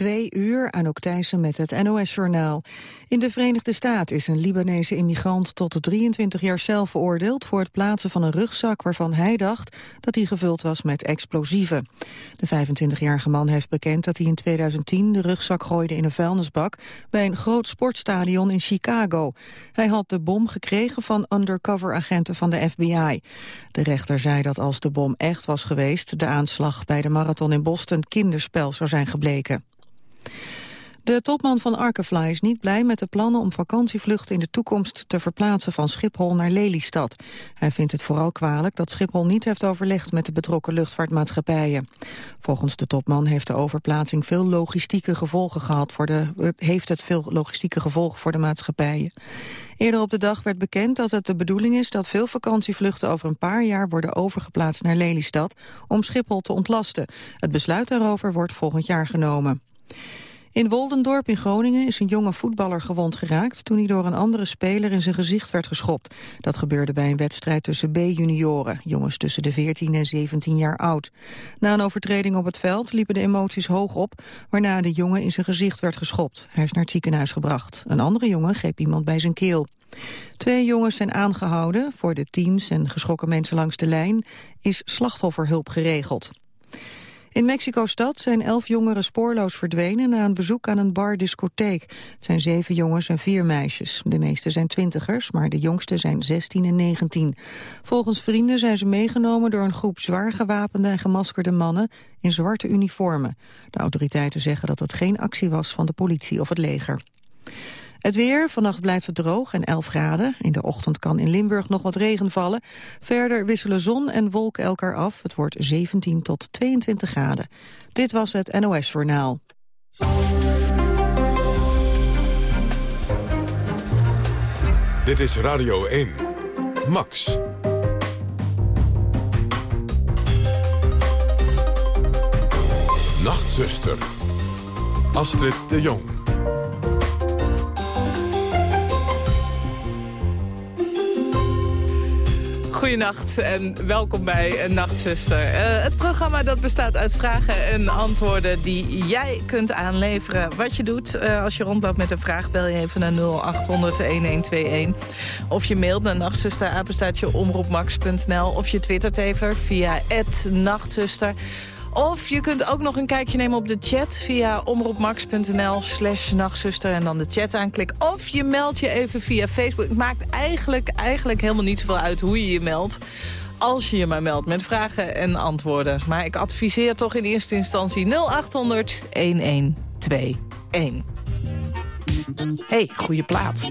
twee uur, aan Thijssen met het NOS-journaal. In de Verenigde Staten is een Libanese immigrant tot 23 jaar cel veroordeeld... voor het plaatsen van een rugzak waarvan hij dacht dat hij gevuld was met explosieven. De 25-jarige man heeft bekend dat hij in 2010 de rugzak gooide in een vuilnisbak... bij een groot sportstadion in Chicago. Hij had de bom gekregen van undercover-agenten van de FBI. De rechter zei dat als de bom echt was geweest... de aanslag bij de marathon in Boston kinderspel zou zijn gebleken. De topman van Arkefly is niet blij met de plannen om vakantievluchten in de toekomst te verplaatsen van Schiphol naar Lelystad. Hij vindt het vooral kwalijk dat Schiphol niet heeft overlegd met de betrokken luchtvaartmaatschappijen. Volgens de topman heeft de overplaatsing veel logistieke gevolgen gehad voor de, heeft het veel logistieke gevolgen voor de maatschappijen. Eerder op de dag werd bekend dat het de bedoeling is dat veel vakantievluchten over een paar jaar worden overgeplaatst naar Lelystad om Schiphol te ontlasten. Het besluit daarover wordt volgend jaar genomen. In Woldendorp in Groningen is een jonge voetballer gewond geraakt... toen hij door een andere speler in zijn gezicht werd geschopt. Dat gebeurde bij een wedstrijd tussen B-junioren... jongens tussen de 14 en 17 jaar oud. Na een overtreding op het veld liepen de emoties hoog op... waarna de jongen in zijn gezicht werd geschopt. Hij is naar het ziekenhuis gebracht. Een andere jongen greep iemand bij zijn keel. Twee jongens zijn aangehouden. Voor de teams en geschrokken mensen langs de lijn... is slachtofferhulp geregeld. In Mexico-stad zijn elf jongeren spoorloos verdwenen na een bezoek aan een bar-discotheek. Het zijn zeven jongens en vier meisjes. De meeste zijn twintigers, maar de jongste zijn 16 en 19. Volgens vrienden zijn ze meegenomen door een groep zwaar gewapende en gemaskerde mannen in zwarte uniformen. De autoriteiten zeggen dat het geen actie was van de politie of het leger. Het weer, vannacht blijft het droog en 11 graden. In de ochtend kan in Limburg nog wat regen vallen. Verder wisselen zon en wolken elkaar af. Het wordt 17 tot 22 graden. Dit was het NOS Journaal. Dit is Radio 1. Max. Nachtzuster. Astrid de Jong. Goedenacht en welkom bij Nachtzuster. Uh, het programma dat bestaat uit vragen en antwoorden die jij kunt aanleveren. Wat je doet uh, als je rondloopt met een vraag, bel je even naar 0800-1121. Of je mailt naar nachtzusterapenstaatje omroepmax.nl. Of je twittert even via nachtzuster. Of je kunt ook nog een kijkje nemen op de chat via omroepmax.nl slash nachtzuster en dan de chat aanklikken. Of je meldt je even via Facebook. Het maakt eigenlijk, eigenlijk helemaal niet zoveel uit hoe je je meldt. Als je je maar meldt met vragen en antwoorden. Maar ik adviseer toch in eerste instantie 0800 1121. Hey, goede plaat.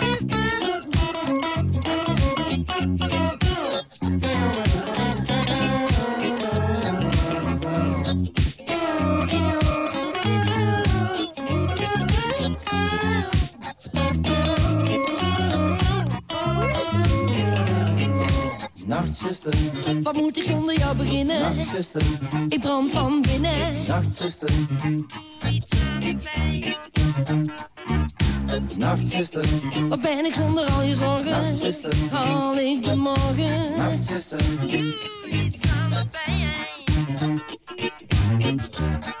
Nachtzuster, Wat moet ik zonder jou beginnen? nachtzuster, Ik brand van binnen. nachtzuster. Nachtzuster, Wat ben ik zonder al je zorgen? nachtzuster, Haal ik de morgen? nachtzuster. Nachtzuster.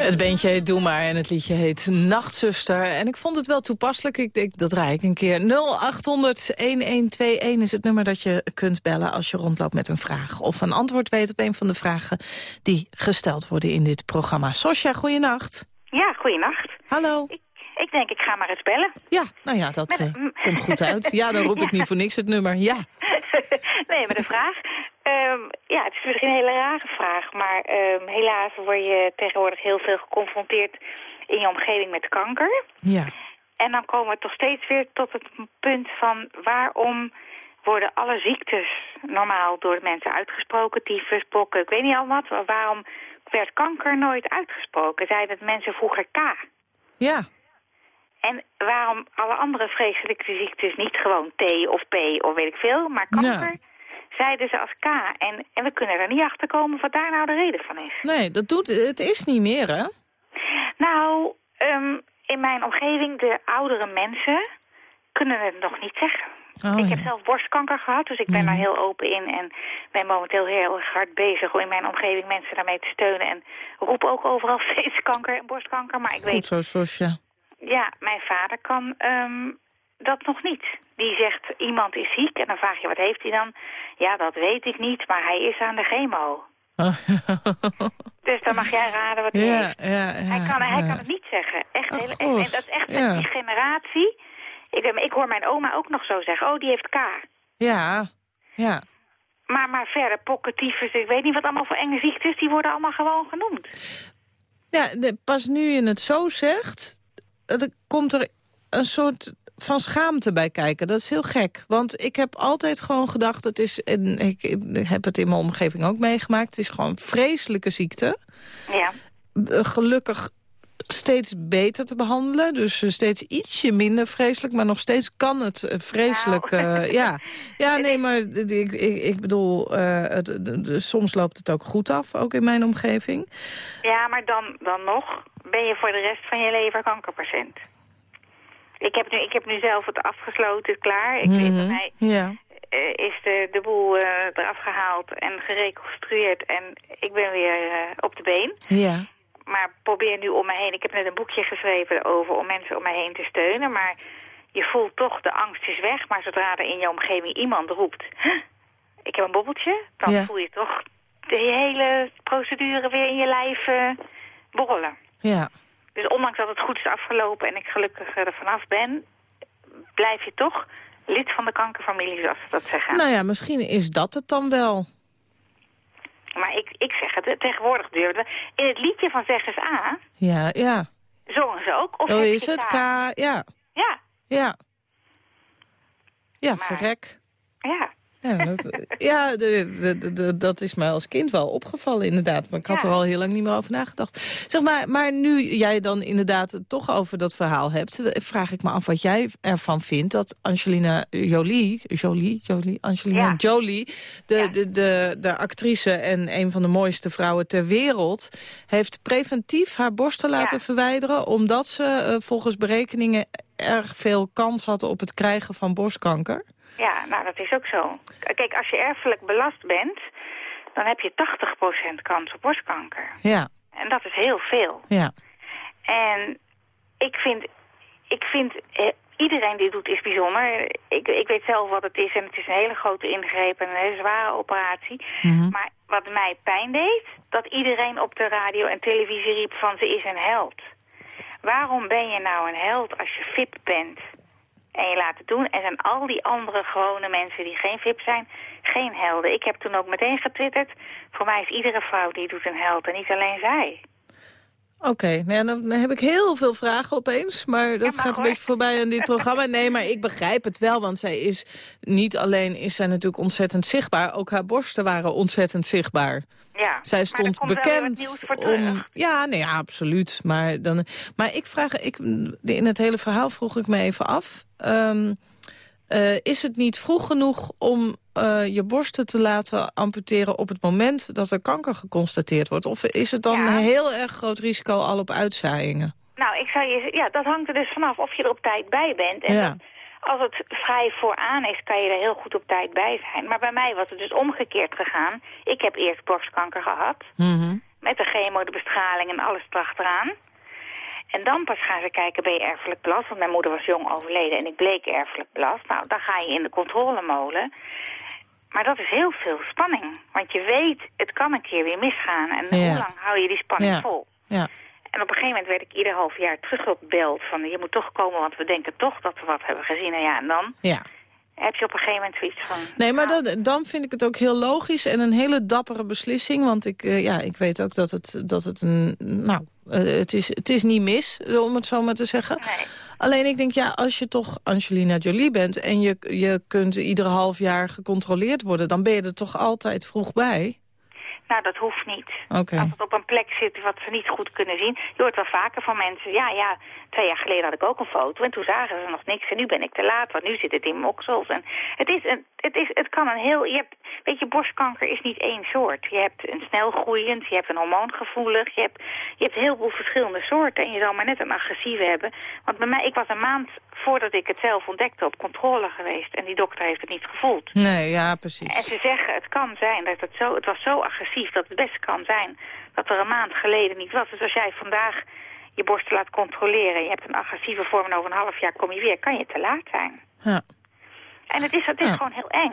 Het beentje heet Doe Maar en het liedje heet Nachtzuster. En ik vond het wel toepasselijk. Ik denk, dat draai ik een keer. 0800-1121 is het nummer dat je kunt bellen als je rondloopt met een vraag. Of een antwoord weet op een van de vragen die gesteld worden in dit programma. Sosja, goeienacht. Ja, goeienacht. Hallo. Ik denk, ik ga maar eens bellen. Ja, nou ja, dat Met- eh, komt goed uit. Ja, dan roep ik niet voor niks het nummer. Ja. nee, met een vraag. Ehm, ja, het is misschien een hele rare vraag, maar ehm, helaas word je tegenwoordig heel veel geconfronteerd in je omgeving met kanker. Ja. En dan komen we toch steeds weer tot het punt van waarom worden alle ziektes normaal door de mensen uitgesproken, tyfus, pokken, ik weet niet al wat, maar waarom werd kanker nooit uitgesproken? Zeiden het mensen vroeger K. Ja. En waarom alle andere vreselijke ziektes niet gewoon T of P of weet ik veel, maar kanker zeiden ze als K. En, en we kunnen er niet achter komen wat daar nou de reden van is. Nee, dat doet, het is niet meer, hè? Nou, ehm, in mijn omgeving, de oudere mensen kunnen het nog niet zeggen. Oh, ik ja. heb zelf borstkanker gehad, dus ik ben Mhm. daar heel open in. En ben momenteel heel erg hard bezig om in mijn omgeving mensen daarmee te steunen. En roep ook overal steeds kanker en borstkanker. Maar ik Goed weet zo, Sosja. Ja, mijn vader kan ehm, dat nog niet. Die zegt, iemand is ziek en dan vraag je, wat heeft hij dan? Ja, dat weet ik niet, maar hij is aan de chemo. Dus dan mag jij raden wat hij ja, heeft. ja, ja. Hij, kan, hij kan het niet zeggen. Echt, hele- en, dat is echt met die generatie. Ik, ik hoor mijn oma ook nog zo zeggen, oh, die heeft K. Ja, ja. Maar, maar verder, pokken, tyfus, ik weet niet wat allemaal voor enge ziektes, die worden allemaal gewoon genoemd. Ja, de- pas nu je het zo zegt, er komt er een soort van schaamte bij kijken. Dat is heel gek. Want ik heb altijd gewoon gedacht, het is, en ik, ik heb het in mijn omgeving ook meegemaakt, het is gewoon een vreselijke ziekte. Ja. Eh, Gelukkig steeds beter te behandelen. Dus eh, steeds ietsje minder vreselijk, maar nog steeds kan het eh, vreselijk. Nou. ja. ja, nee, maar ik, ik, ik bedoel, het, soms loopt het ook goed af, ook in mijn omgeving. Ja, maar dan, dan nog ben je voor de rest van je leven kankerpatiënt. Ik heb nu, ik heb nu zelf het afgesloten, klaar. Ik weet bij Mhm, mij Ja. eh, is de, de boel eh, eraf gehaald en gereconstrueerd en ik ben weer eh, op de been. Ja. Maar probeer nu om me heen, ik heb net een boekje geschreven over om mensen om me heen te steunen, maar je voelt toch, de angst is weg, maar zodra er in je omgeving iemand roept, "Huh, ik heb een bobbeltje, dan Ja. voel je toch de hele procedure weer in je lijf borrelen. Ja. Dus ondanks dat het goed is afgelopen en ik gelukkig er vanaf ben, blijf je toch lid van de kankerfamilie, zoals ze dat zeggen. Nou ja, misschien is dat het dan wel. Maar ik, ik zeg het, tegenwoordig we- In het liedje van Zeg eens A, Ja, ja. zongen ze ook. Of Zo is het, K. K? Ja, Ja, ja. Ja, Maar- verrek. ja. Ja, dat, ja de, de, de- de- dat is mij als kind wel opgevallen inderdaad. Maar ik had Ja. er al heel lang niet meer over nagedacht. Zeg maar, maar nu jij dan inderdaad toch over dat verhaal hebt... vraag ik me af wat jij ervan vindt dat Angelina Jolie... Jolie, Jolie, Angelina Ja. Jolie, de, de, de, de actrice en een van de mooiste vrouwen ter wereld... heeft preventief haar borsten laten verwijderen... omdat ze eh, volgens berekeningen erg veel kans had op het krijgen van borstkanker. Ja, nou dat is ook zo. Kijk, als je erfelijk belast bent, dan heb je 80% kans op borstkanker. Ja, En dat is heel veel. ja. En ik vind, ik vind eh, iedereen die het doet is bijzonder. Ik, ik weet zelf wat het is en het is een hele grote ingreep en een hele zware operatie. Mhm. Maar wat mij pijn deed, dat iedereen op de radio en televisie riep van ze is een held. Waarom ben je nou een held als je fit bent en je laat het doen? En zijn al die andere gewone mensen die geen fit zijn, geen helden. Ik heb toen ook meteen getwitterd, voor mij is iedere vrouw die doet een held en niet alleen zij. Oké, nou ja, dan heb ik heel veel vragen opeens. Maar dat maar gaat een hoor. beetje voorbij aan dit programma. Nee, maar ik begrijp het wel. Want zij is niet alleen is zij natuurlijk ontzettend zichtbaar. Ook haar borsten waren ontzettend zichtbaar. Ja, Zij stond bekend om... Ja, nee, ja, absoluut. Maar, dan, maar ik vraag... Ik, in het hele verhaal vroeg ik me even af... ehm, eh, is het niet vroeg genoeg om eh, je borsten te laten amputeren... op het moment dat er kanker geconstateerd wordt? Of is het dan Ja. een heel erg groot risico al op uitzaaiingen? Nou, ik zou je, ja, dat hangt er dus vanaf of je er op tijd bij bent. En Ja. dat- als het vrij vooraan is, kan je er heel goed op tijd bij zijn. Maar bij mij was het dus omgekeerd gegaan. Ik heb eerst borstkanker gehad. Mhm. Met de chemo, de bestraling en alles erachteraan. En dan pas gaan ze kijken, ben je erfelijk belast? Want mijn moeder was jong overleden en ik bleek erfelijk belast. Nou, dan ga je in de controlemolen. Maar dat is heel veel spanning. Want je weet, het kan een keer weer misgaan. En Ja. hoe lang hou je die spanning Ja. vol? Ja. En op een gegeven moment werd ik ieder half jaar teruggebeld van... je moet toch komen, want we denken toch dat we wat hebben gezien. En ja, en dan ja. heb je op een gegeven moment zoiets van... Nee, maar nou, dan, dan vind ik het ook heel logisch en een hele dappere beslissing. Want ik, eh, ja, ik weet ook dat het, dat het een... Nou, eh, het, is, het is niet mis, om het zo maar te zeggen. Nee. Alleen ik denk, ja, als je toch Angelina Jolie bent... en je, je kunt iedere half jaar gecontroleerd worden... dan ben je er toch altijd vroeg bij? Nou, dat hoeft niet. Als het op een plek zit wat ze niet goed kunnen zien. Je hoort wel vaker van mensen... ja, ja, twee jaar geleden had ik ook een foto... en toen zagen ze nog niks en nu ben ik te laat... want nu zit het in mijn oksels. En het, is een, het, is, het kan een heel... Je hebt, weet je, borstkanker is niet één soort. Je hebt een snel groeiend, je hebt een hormoongevoelig... je hebt, je hebt heel veel verschillende soorten... en je zal maar net een agressieve hebben. Want bij mij, ik was een maand voordat ik het zelf ontdekte... op controle geweest en die dokter heeft het niet gevoeld. Nee, ja, En precies. ze zeggen, het kan zijn dat het zo, het was zo agressief dat het best kan zijn dat er een maand geleden niet was. Dus als jij vandaag je borsten laat controleren, je hebt een agressieve vorm en over een half jaar kom je weer, kan je te laat zijn. Ja. En het is, het is Ja. gewoon heel eng.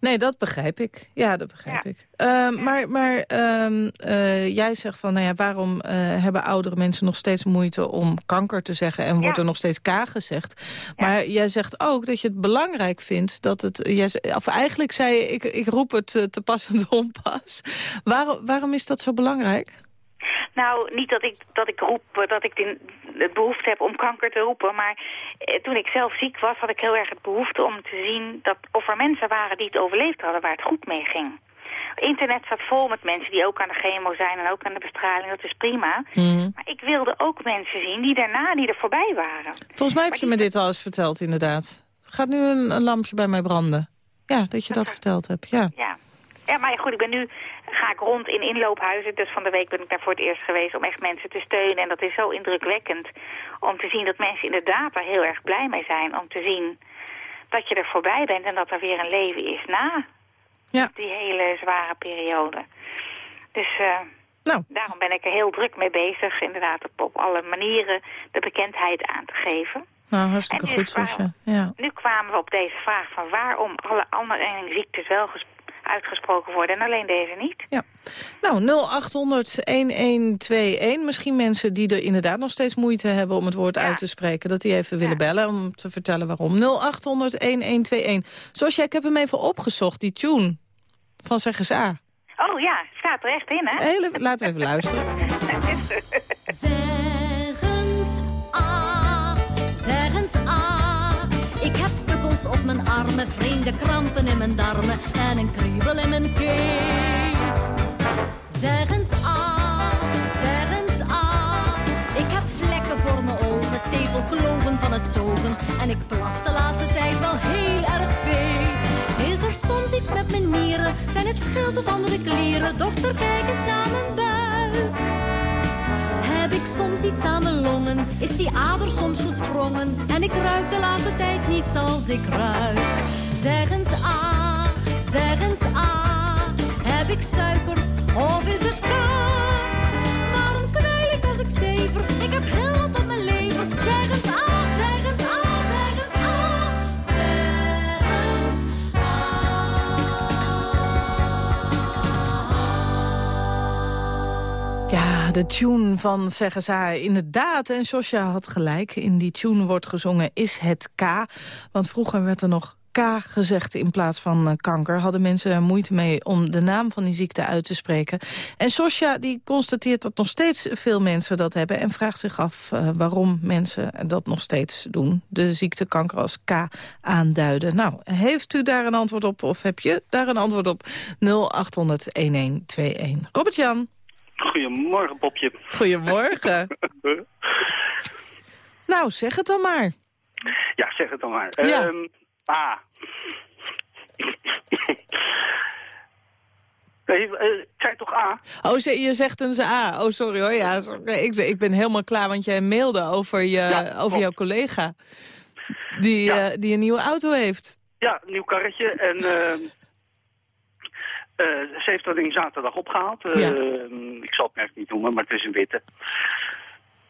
Nee, dat begrijp ik. Ja, dat begrijp Ja. ik. Ehm, maar maar ehm, eh, jij zegt van, nou ja, waarom eh, hebben oudere mensen nog steeds moeite om kanker te zeggen en wordt er nog steeds K gezegd? Maar jij zegt ook dat je het belangrijk vindt dat het, jij, of eigenlijk zei je, ik, ik roep het eh, te pas en te onpas. Waarom, waarom is dat zo belangrijk? Nou, niet dat ik, dat ik roep, dat ik de, het behoefte heb om kanker te roepen. Maar eh, toen ik zelf ziek was, had ik heel erg het behoefte om te zien... Dat, of er mensen waren die het overleefd hadden, waar het goed mee ging. Internet staat vol met mensen die ook aan de chemo zijn en ook aan de bestraling. Dat is prima. Mhm. Maar ik wilde ook mensen zien die daarna, die er voorbij waren. Volgens mij heb je me dit al eens verteld, inderdaad. Gaat nu een, een lampje bij mij branden? Ja, dat je dat verteld hebt, ja. Ja. Ja, maar goed, ik ben nu, ga ik rond in inloophuizen. Dus van de week ben ik daar voor het eerst geweest om echt mensen te steunen. En dat is zo indrukwekkend om te zien dat mensen inderdaad daar heel erg blij mee zijn. Om te zien dat je er voorbij bent en dat er weer een leven is na Ja, die hele zware periode. Dus eh, nou, daarom ben ik er heel druk mee bezig. Inderdaad, op, op alle manieren de bekendheid aan te geven. nou hartstikke goed, dus. Ja. Nu kwamen we op deze vraag van waarom alle andere ziektes wel ges- uitgesproken worden en alleen deze niet. Ja. Nou, 0800-1121. Misschien mensen die er inderdaad nog steeds moeite hebben om het woord Ja. uit te spreken. Dat die even willen bellen om te vertellen waarom. 0800-1121. Zoals jij, ik heb hem even opgezocht, die tune van Zeg eens A. Oh ja, staat er echt in, hè? Hele, laten we even luisteren. op mijn armen, vreemde krampen in mijn darmen en een kriebel in mijn keel. Zeg eens ah, zeg eens ah. Ik heb vlekken voor mijn ogen, tepelkloven van het zogen. En ik plas de laatste tijd wel heel erg veel. Is er soms iets met mijn nieren? Zijn het schilden van de klieren? Dokter, kijk eens naar mijn buik. Ik soms iets aan mijn longen? Is die ader soms gesprongen? En ik ruik de laatste tijd niet zoals ik ruik. Zeg eens ah, zeg eens ah. Heb ik suiker of is het K? Waarom kwijl ik als ik zever? Ik heb heel De tune van Zeggen Zij inderdaad. En Sosja had gelijk. In die tune wordt gezongen is het K. Want vroeger werd er nog K gezegd in plaats van eh, kanker. Hadden mensen moeite mee om de naam van die ziekte uit te spreken. En Sosja die constateert dat nog steeds veel mensen dat hebben... en vraagt zich af eh, waarom mensen dat nog steeds doen. De ziekte kanker als K aanduiden. Nou, heeft u daar een antwoord op of heb je daar een antwoord op? 0800-1121. Robert-Jan. Goedemorgen, Popje. Goedemorgen. nou, zeg het dan maar. Ja, zeg het dan maar. Ja. Ehm, A. Nee, eh, ik zei toch A? Oh, ze- je zegt een A. Oh, sorry hoor. Ja, sorry. Ik, ben, ik ben helemaal klaar, want jij mailde over, je, Ja, over jouw collega. Die, Ja. eh, die een nieuwe auto heeft. Ja, nieuw karretje. En ehm, eh, ze heeft dat ding zaterdag opgehaald. Ja. Ehm, ik zal het merk niet noemen, maar het is een witte.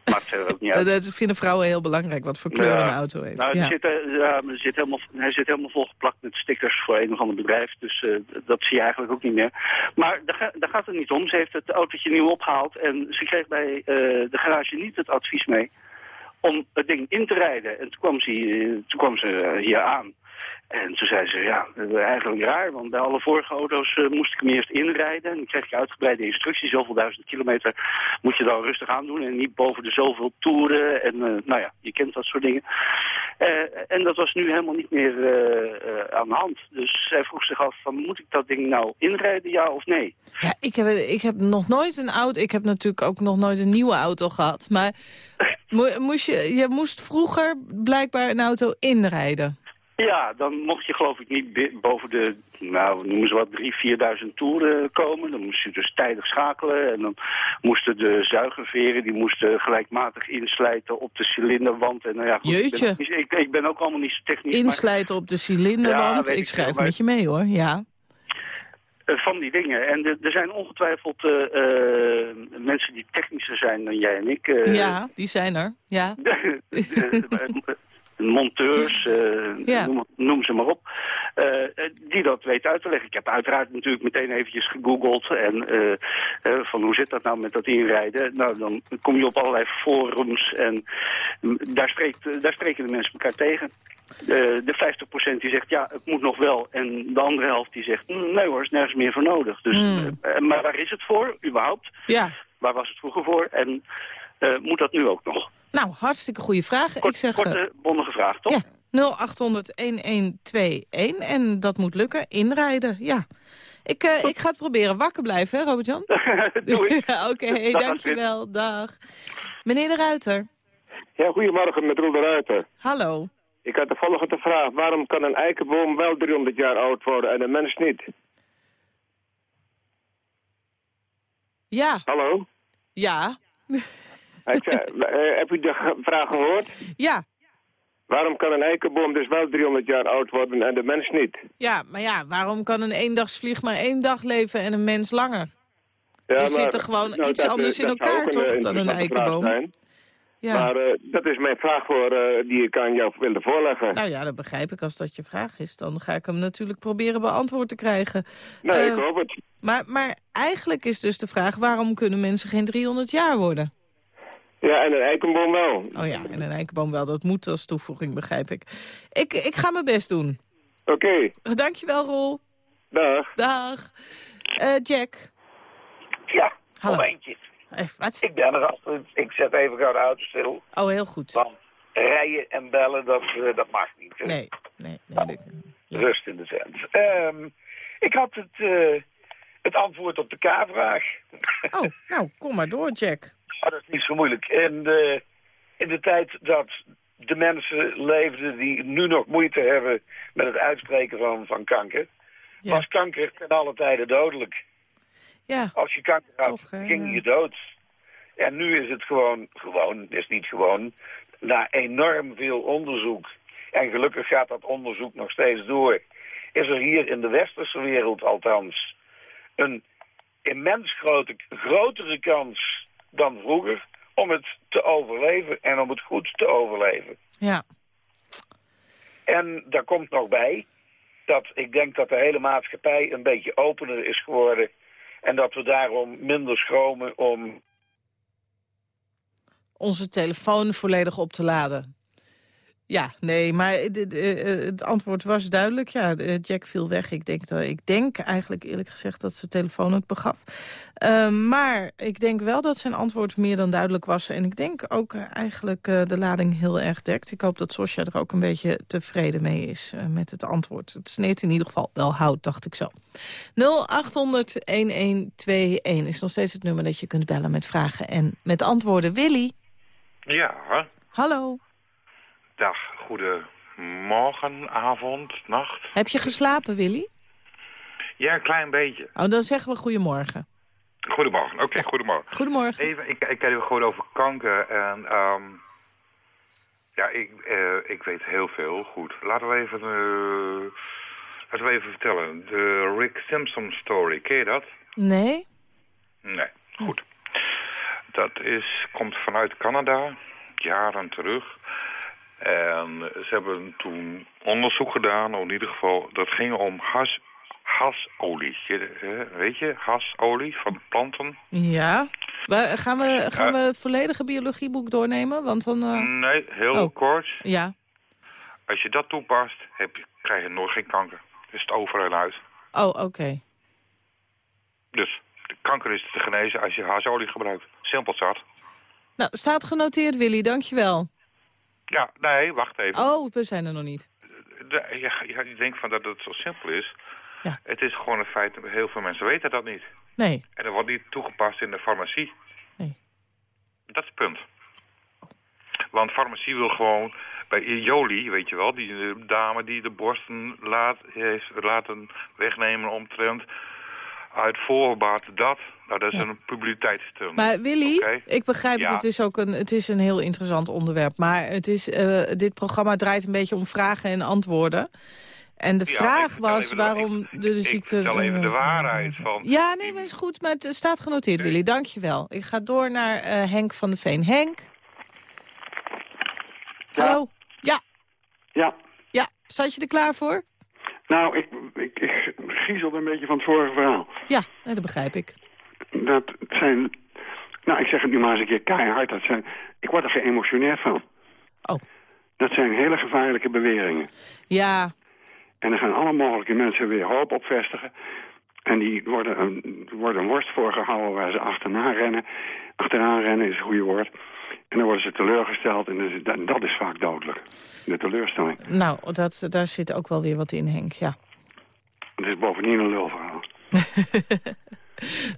Maakt verder ook niet uit. Eh, Dat vinden vrouwen heel belangrijk, wat voor kleur Ja. een auto heeft. Nou, ja. zit, eh, er zit helemaal, hij zit helemaal volgeplakt met stickers voor een of ander bedrijf. Dus eh, dat zie je eigenlijk ook niet meer. Maar daar, daar gaat het niet om. Ze heeft het autootje nieuw opgehaald. En ze kreeg bij eh, de garage niet het advies mee om het ding in te rijden. En toen kwam ze, toen kwam ze eh, hier aan. En toen zei ze, ja, dat is eigenlijk raar, want bij alle vorige auto's eh, moest ik hem eerst inrijden. En dan kreeg je uitgebreide instructies, zoveel duizend kilometer moet je dan rustig aan doen. En niet boven de zoveel toeren en eh, nou ja, je kent dat soort dingen. Eh, en dat was nu helemaal niet meer aan de hand. Dus zij vroeg zich af, van, moet ik dat ding nou inrijden, ja of nee? Ja, ik heb, ik heb nog nooit een auto... Ik heb natuurlijk ook nog nooit een nieuwe auto gehad. Maar mo- moest je, je moest vroeger blijkbaar een auto inrijden. Ja, dan mocht je geloof ik niet boven de, nou noemen ze wat, 3.000, 4.000 toeren komen. Dan moest je dus tijdig schakelen en dan moesten de zuigerveren, die moesten gelijkmatig inslijten op de cilinderwand. En, nou ja, goed, Jeetje. Ik ben, ik, ik ben ook allemaal niet zo technisch. maar- Inslijten op de cilinderwand. Ja, ik ik schrijf maar- met je mee hoor, ja. Eh, van die dingen. En er zijn ongetwijfeld eh, eh, mensen die technischer zijn dan jij en ik. ja, die zijn er. Ja. monteurs, eh, Ja. noem, noem ze maar op, eh, eh, die dat weten uit te leggen. Ik heb uiteraard natuurlijk meteen eventjes gegoogeld en van hoe zit dat nou met dat inrijden. Nou, dan kom je op allerlei forums en mm, daar, spreekt, daar spreken de mensen elkaar tegen. De 50% die zegt ja, het moet nog wel. En de andere helft die zegt "Mm, nee hoor, is nergens meer voor nodig. Dus, eh, maar waar is het voor, überhaupt? Ja, Waar was het vroeger voor? En moet dat nu ook nog? Nou, hartstikke goede vraag. Kort, ik zeg... eh, korte, bondige vraag, toch? Ja, 0800-1121. En dat moet lukken. Inrijden, ja. Ik, eh, ik ga het proberen. Wakker blijven, hè, Robert-Jan? Doe ik. Ja, Oké, dankjewel. Dag. Meneer de Ruiter, Ja, goedemorgen met Roel de Ruiter. hallo. Ik had de volgende vraag. Waarom kan een eikenboom wel 300 jaar oud worden en een mens niet? Ja, Hallo? ja, Ik zei, eh, heb u de vraag gehoord? ja. Waarom kan een eikenboom dus wel 300 jaar oud worden en de mens niet? Ja, maar ja, waarom kan een eendagsvlieg maar één dag leven en een mens langer? Ja, Er zitten gewoon nou, iets dat, anders eh, in elkaar, toch, eh, dan een eikenboom? Ja. Maar eh, dat is mijn vraag voor, eh, die ik aan jou wilde voorleggen. Nou ja, dat begrijp ik. Als dat je vraag is, dan ga ik hem natuurlijk proberen beantwoord te krijgen. nee, eh, ik hoop het. Maar, maar eigenlijk is dus de vraag, waarom kunnen mensen geen 300 jaar worden? Ja, en een eikenboom wel. Oh ja, en een eikenboom wel, dat moet als toevoeging, begrijp ik. Ik, ik ga mijn best doen. Oké, Dankjewel, Rol. dag. Dag. Eh, Jack. Ja, Hallo. momentje. Eh, wat? Ik ben er Astrid. Ik zet even gauw de auto stil. Oh, heel goed. Want rijden en bellen, dat, eh, dat mag niet. hè. Nee. nee, nee. nee. Rust in de tent. Ehm, ik had het, eh, het antwoord op de K-vraag. Oh, nou, kom maar door, Jack. Oh, dat is niet zo moeilijk. In de, in de tijd dat de mensen leefden die nu nog moeite hebben met het uitspreken van, van kanker, Ja. was kanker ten alle tijden dodelijk. Ja, Als je kanker had, Toch, hè, ging je dood. En nu is het gewoon, gewoon, het is niet gewoon, na enorm veel onderzoek. En gelukkig gaat dat onderzoek nog steeds door. Is er hier in de westerse wereld althans een immens grote, grotere kans dan vroeger om het te overleven en om het goed te overleven. ja. En daar komt nog bij dat ik denk dat de hele maatschappij een beetje opener is geworden. En dat we daarom minder schromen om Onze telefoon volledig op te laden. Ja, nee, maar het, eh, het antwoord was duidelijk. Ja, de- Jack viel weg. Ik denk, dat, ik denk eigenlijk eerlijk gezegd dat zijn telefoon het begaf. Eh, maar ik denk wel dat zijn antwoord meer dan duidelijk was. En ik denk ook eh, eigenlijk eh, de lading heel erg dekt. Ik hoop dat Sosja er ook een beetje tevreden mee is eh, met het antwoord. Het sneed in ieder geval wel hout, dacht ik zo. 0800-1121 is nog steeds het nummer dat je kunt bellen met vragen en met antwoorden. Willy, Ja, hallo. Dag, goedemorgen, avond, nacht. Heb je geslapen, Willy? Ja, een klein beetje. Oh, dan zeggen we goedemorgen. Goedemorgen, oké, goedemorgen. Goedemorgen. Even, ik, ik het gewoon over kanker en ehm, ja, ik, eh, ik weet heel veel. Goed, laten we even, eh, laten we even vertellen. De Rick Simpson story, ken je dat? Nee? Nee, goed. Dat is, komt vanuit Canada, jaren terug. En ze hebben toen onderzoek gedaan, of in ieder geval, dat ging om has, hasolie. Eh, Weet je, hasolie van planten. Ja. Maar Gaan we, gaan we het volledige biologieboek doornemen? Want dan... eh, Nee, heel Oh. kort. Ja. Als je dat toepast, heb je, krijg je nooit geen kanker. Is het over en uit. Oh, oké. Dus de kanker is te genezen als je hasolie gebruikt. Simpel zat. Nou, staat genoteerd, Willy. Dankjewel. Ja, nee, wacht even. Oh, we zijn er nog niet. De- ja, ja, je denkt van dat het zo simpel is. Ja. Het is gewoon een feit, heel veel mensen weten dat niet. Nee. En dat wordt niet toegepast in de farmacie. Nee. Dat is het punt. Want farmacie wil gewoon... Bij Jolie, weet je wel, die eh, dame die de borsten laat, heeft laten wegnemen omtrent... uit voorbaat dat. Nou, dat is Ja. een publiciteitsstunt. Maar Willy, ik begrijp Ja. het, het is ook een, het is een heel interessant onderwerp. Maar het is, eh, dit programma draait een beetje om vragen en antwoorden. En de Ja, vraag was waarom de, ziekte... Ik vertel even de eh, waarheid van... Ja, nee, maar is goed. Maar het staat genoteerd, Willy. Dankjewel. Ik ga door naar eh, Henk van de Veen. Henk? Hallo? Ja. Ja. Ja, zat je er klaar voor? Nou, ik, ik, griezelde een beetje van het vorige verhaal. Ja, dat begrijp ik. Dat zijn... Nou, ik zeg het nu maar eens een keer keihard. Dat zijn, ik word er geëmotioneerd van. Oh. Dat zijn hele gevaarlijke beweringen. Ja, En er gaan alle mogelijke mensen weer hoop op vestigen. En die worden een, worden een worst voorgehouden waar ze achteraan rennen. Achteraan rennen is het goede woord. En dan worden ze teleurgesteld en dat is, dat, dat is vaak dodelijk. De teleurstelling. nou, dat, daar zit ook wel weer wat in, Henk, ja. Het is bovendien een lulverhaal.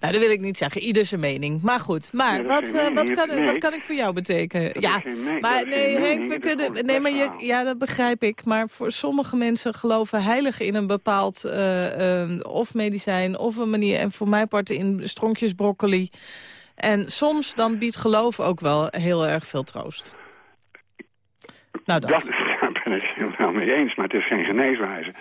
Nou, dat wil ik niet zeggen. Ieder zijn mening. Maar goed, maar Nee, wat, eh, wat, kan, Nee. wat kan ik voor jou betekenen? Dat ja, maar nee, Henk, we kunnen... Nee, maar je, ja, dat begrijp ik. Maar voor sommige mensen geloven heilig in een bepaald... eh, eh, of medicijn, of een manier... En voor mijn part in stronkjes broccoli. En soms dan biedt geloof ook wel heel erg veel troost. Nou, dat. Dat, daar ben ik het wel mee eens, maar het is geen geneeswijze.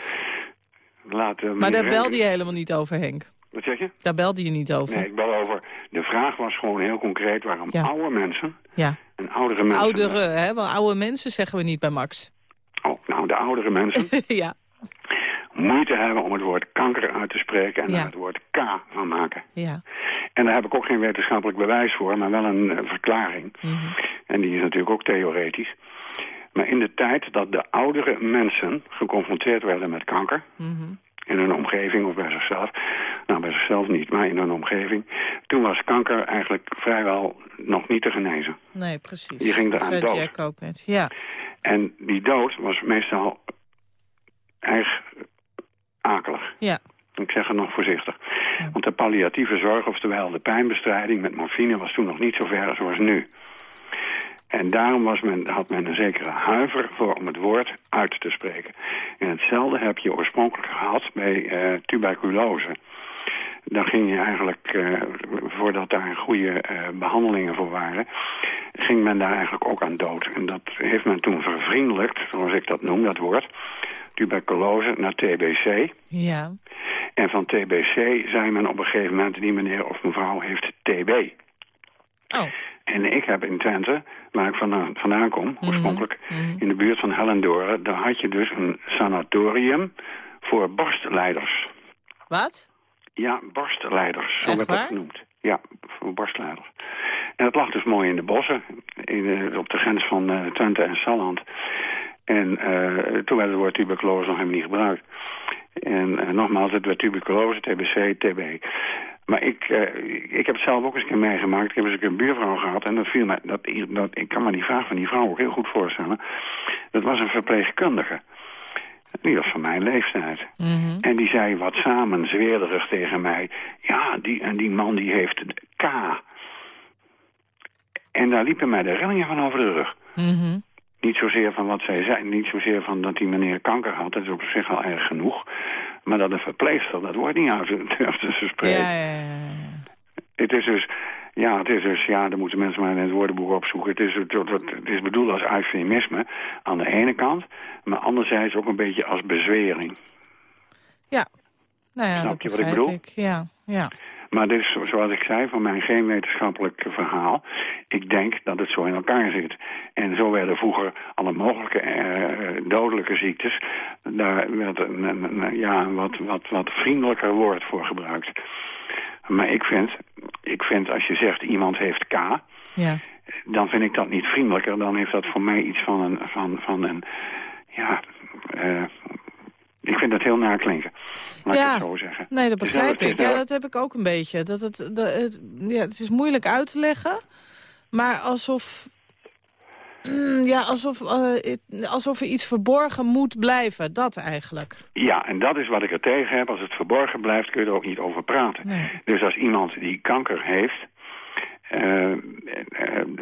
Maar daar belde je helemaal niet over, Henk. Wat zeg je? Daar belde je niet over. Nee, ik bel over. De vraag was gewoon heel concreet waarom Ja. oude mensen Ja. en oudere mensen... Ouderen, hè? Want oude mensen zeggen we niet bij Max. Oh, nou, de oudere mensen ja, moeite hebben om het woord kanker uit te spreken en Ja. daar het woord K van maken. ja. En daar heb ik ook geen wetenschappelijk bewijs voor, maar wel een eh, verklaring. Mhm. En die is natuurlijk ook theoretisch. Maar in de tijd dat de oudere mensen geconfronteerd werden met kanker... Mhm. in hun omgeving of bij zichzelf... nou, bij zichzelf niet, maar in hun omgeving... toen was kanker eigenlijk vrijwel nog niet te genezen. Nee, precies. Die ging dat eraan zei dood. Jack ook net. Ja, En die dood was meestal erg akelig. Ja. Ik zeg het nog voorzichtig. Want de palliatieve zorg, oftewel de pijnbestrijding met morfine... was toen nog niet zo ver zoals nu. En daarom was men, had men een zekere huiver voor om het woord uit te spreken. En hetzelfde heb je oorspronkelijk gehad bij eh, tuberculose. Daar ging je eigenlijk, eh, voordat daar goede eh, behandelingen voor waren... ging men daar eigenlijk ook aan dood. En dat heeft men toen vervriendelijkt, zoals ik dat noem, dat woord... tuberculose naar TBC. Ja. En van TBC zei men op een gegeven moment... die meneer of mevrouw heeft TB. Oh. En ik heb in Twente, waar ik vandaan, vandaan kom, oorspronkelijk... in de buurt van Hellendoorn... daar had je dus een sanatorium voor borstleiders. Wat? Ja, borstleiders, zo werd dat genoemd. Ja, voor borstleiders. En het lag dus mooi in de bossen, in, eh, op de grens van eh, Twente en Salland. En eh, toen werd het woord tuberculose nog helemaal niet gebruikt. En eh, nogmaals, het werd tuberculose, TBC, TB. Maar ik, eh, ik heb het zelf ook eens een keer meegemaakt. Ik heb eens een keer een buurvrouw gehad. En dat viel mij, dat, dat, ik kan me die vraag van die vrouw ook heel goed voorstellen. Dat was een verpleegkundige. Die was van mijn leeftijd. En die zei wat samenzweerderig tegen mij. Ja, die, en die man die heeft K. En daar liepen mij de rillingen van over de rug. Mhm. Niet zozeer van wat zij zei, niet zozeer van dat die meneer kanker had. Dat is op zich al erg genoeg. Maar dat een verpleegster, dat wordt niet uit te spreken. Ja, ja, ja. Het is dus, ja, het is dus, ja, dan moeten mensen maar in het woordenboek opzoeken. Het is, het, is bedoeld als eufemisme aan de ene kant, maar anderzijds ook een beetje als bezwering. Ja. Nou ja, Snap dat je wat ik bedoel? Ik. Ja, ja. Maar dit is, zo- zoals ik zei, van mijn geen wetenschappelijk verhaal. Ik denk dat het zo in elkaar zit. En zo werden vroeger alle mogelijke eh, dodelijke ziektes... daar werd een, een- een- ja, wat, wat, wat vriendelijker woord voor gebruikt. Maar ik vind, ik vind als je zegt iemand heeft K... Ja. dan vind ik dat niet vriendelijker. Dan heeft dat voor mij iets van een... Van, van een ja, eh, ik vind dat heel naklinken. Laat ik Ja. het zo zeggen. Nee, dat begrijp ik. Ja, dat heb ik ook een beetje. Dat het, dat het, ja, het is moeilijk uit te leggen. Maar alsof... Mm, ja, alsof, eh, alsof er iets verborgen moet blijven. Dat eigenlijk. Ja, en dat is wat ik er tegen heb. Als het verborgen blijft, kun je er ook niet over praten. Nee. Dus als iemand die kanker heeft... eh, eh,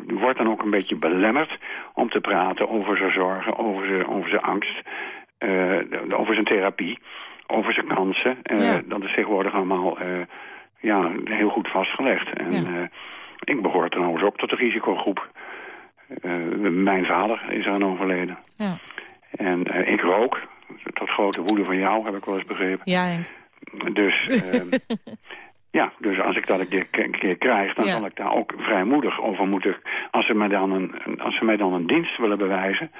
wordt dan ook een beetje belemmerd om te praten over zijn zorgen, over zijn, over zijn angst, over zijn therapie, over zijn kansen. Eh, Ja. Dat is tegenwoordig allemaal eh, ja, heel goed vastgelegd. En Ja. eh, ik behoor trouwens ook tot de risicogroep. Eh, mijn vader is eraan overleden. Ja. En eh, ik rook, tot grote woede van jou, heb ik wel eens begrepen. Ja. Dus, ehm, ja, dus als ik dat een keer, een keer krijg, dan Ja. zal ik daar ook vrijmoedig over moeten... Als ze mij dan een- als ze mij dan een dienst willen bewijzen,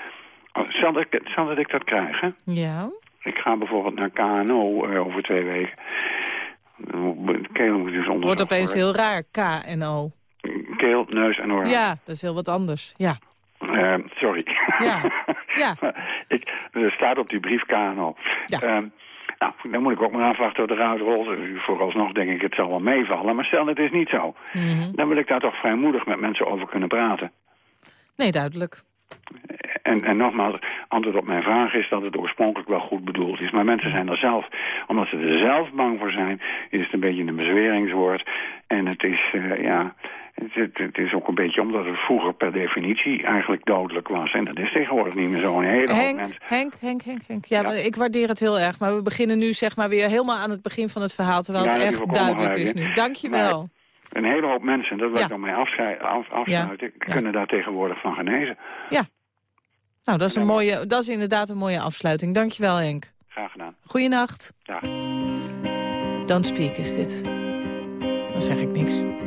zal dat, ik- zal dat ik dat krijg, hè? Ja. Ik ga bijvoorbeeld naar KNO eh, over twee weken. Keel moet dus onderzocht Wordt opeens heel raar. K en O. Keel, neus en oor. Ja, dat is heel wat anders. Ja. Eh, sorry. Ja. Ja. ik, er staat op die brief KNO. Ja. Ehm, nou, dan moet ik ook maar afwachten tot de ruit rolt. Vooralsnog denk ik het zal wel meevallen. Maar stel het is niet zo. Mhm. Dan wil ik daar toch vrijmoedig met mensen over kunnen praten. Nee, duidelijk. En, en nogmaals, antwoord op mijn vraag is dat het oorspronkelijk wel goed bedoeld is. Maar mensen zijn er zelf, omdat ze er zelf bang voor zijn, is het een beetje een bezweringswoord. En het is, eh, ja, het, het- is ook een beetje omdat het vroeger per definitie eigenlijk dodelijk was. En dat is tegenwoordig niet meer zo. Een hele hoop Henk, mensen. Henk, Henk, Henk, Henk. Ja, ik waardeer het heel erg. Maar we beginnen nu zeg maar weer helemaal aan het begin van het verhaal. Terwijl Ja, het je echt duidelijk is nu. in. Dankjewel. Een hele hoop mensen, dat wil Ja. ik dan mee af, afsluiten, kunnen daar tegenwoordig van genezen. Ja. Nou, dat is, een mooie, dat is inderdaad een mooie afsluiting. Dankjewel, Henk. Graag gedaan. Goeienacht. Dag. Don't speak is dit. Dan zeg ik niks.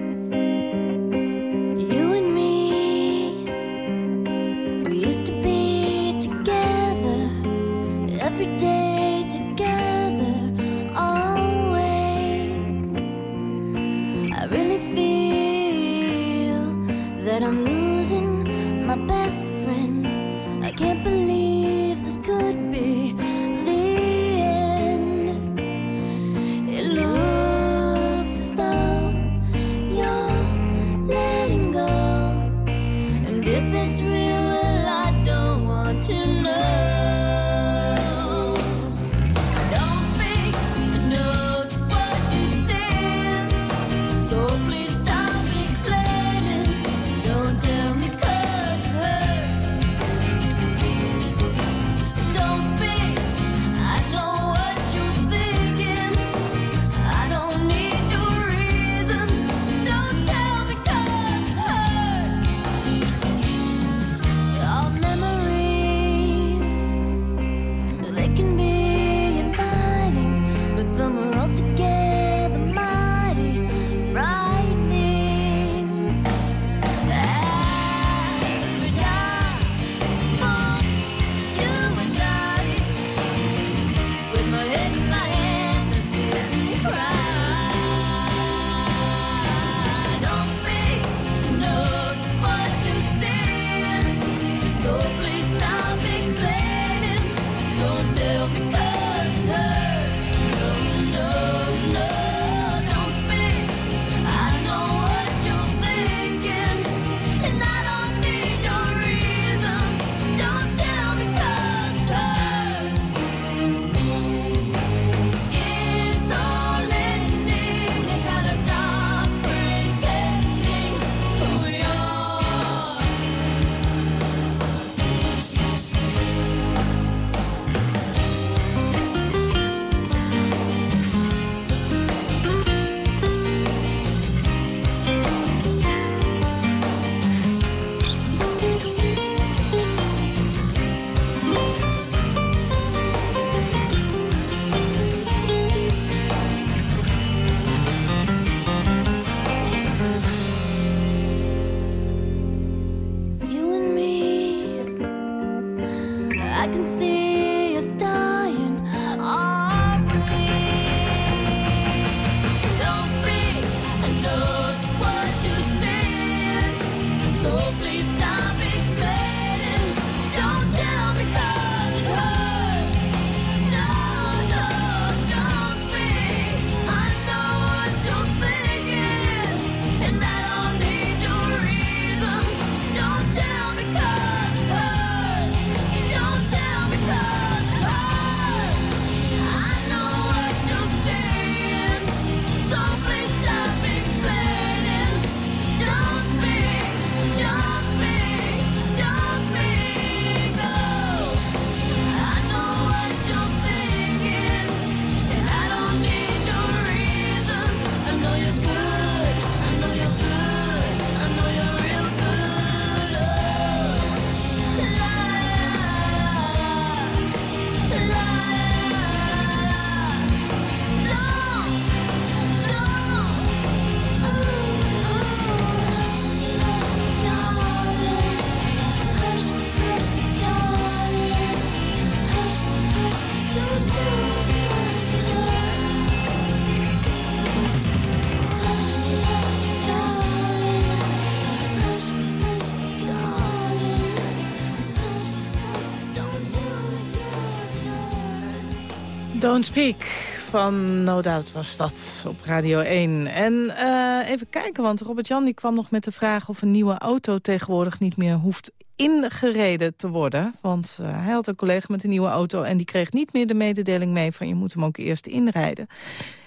Don't Speak van No Doubt was dat op Radio 1. En eh, even kijken, want Robert-Jan die kwam nog met de vraag... of een nieuwe auto tegenwoordig niet meer hoeft ingereden te worden. Want eh, hij had een collega met een nieuwe auto... en die kreeg niet meer de mededeling mee van... je moet hem ook eerst inrijden.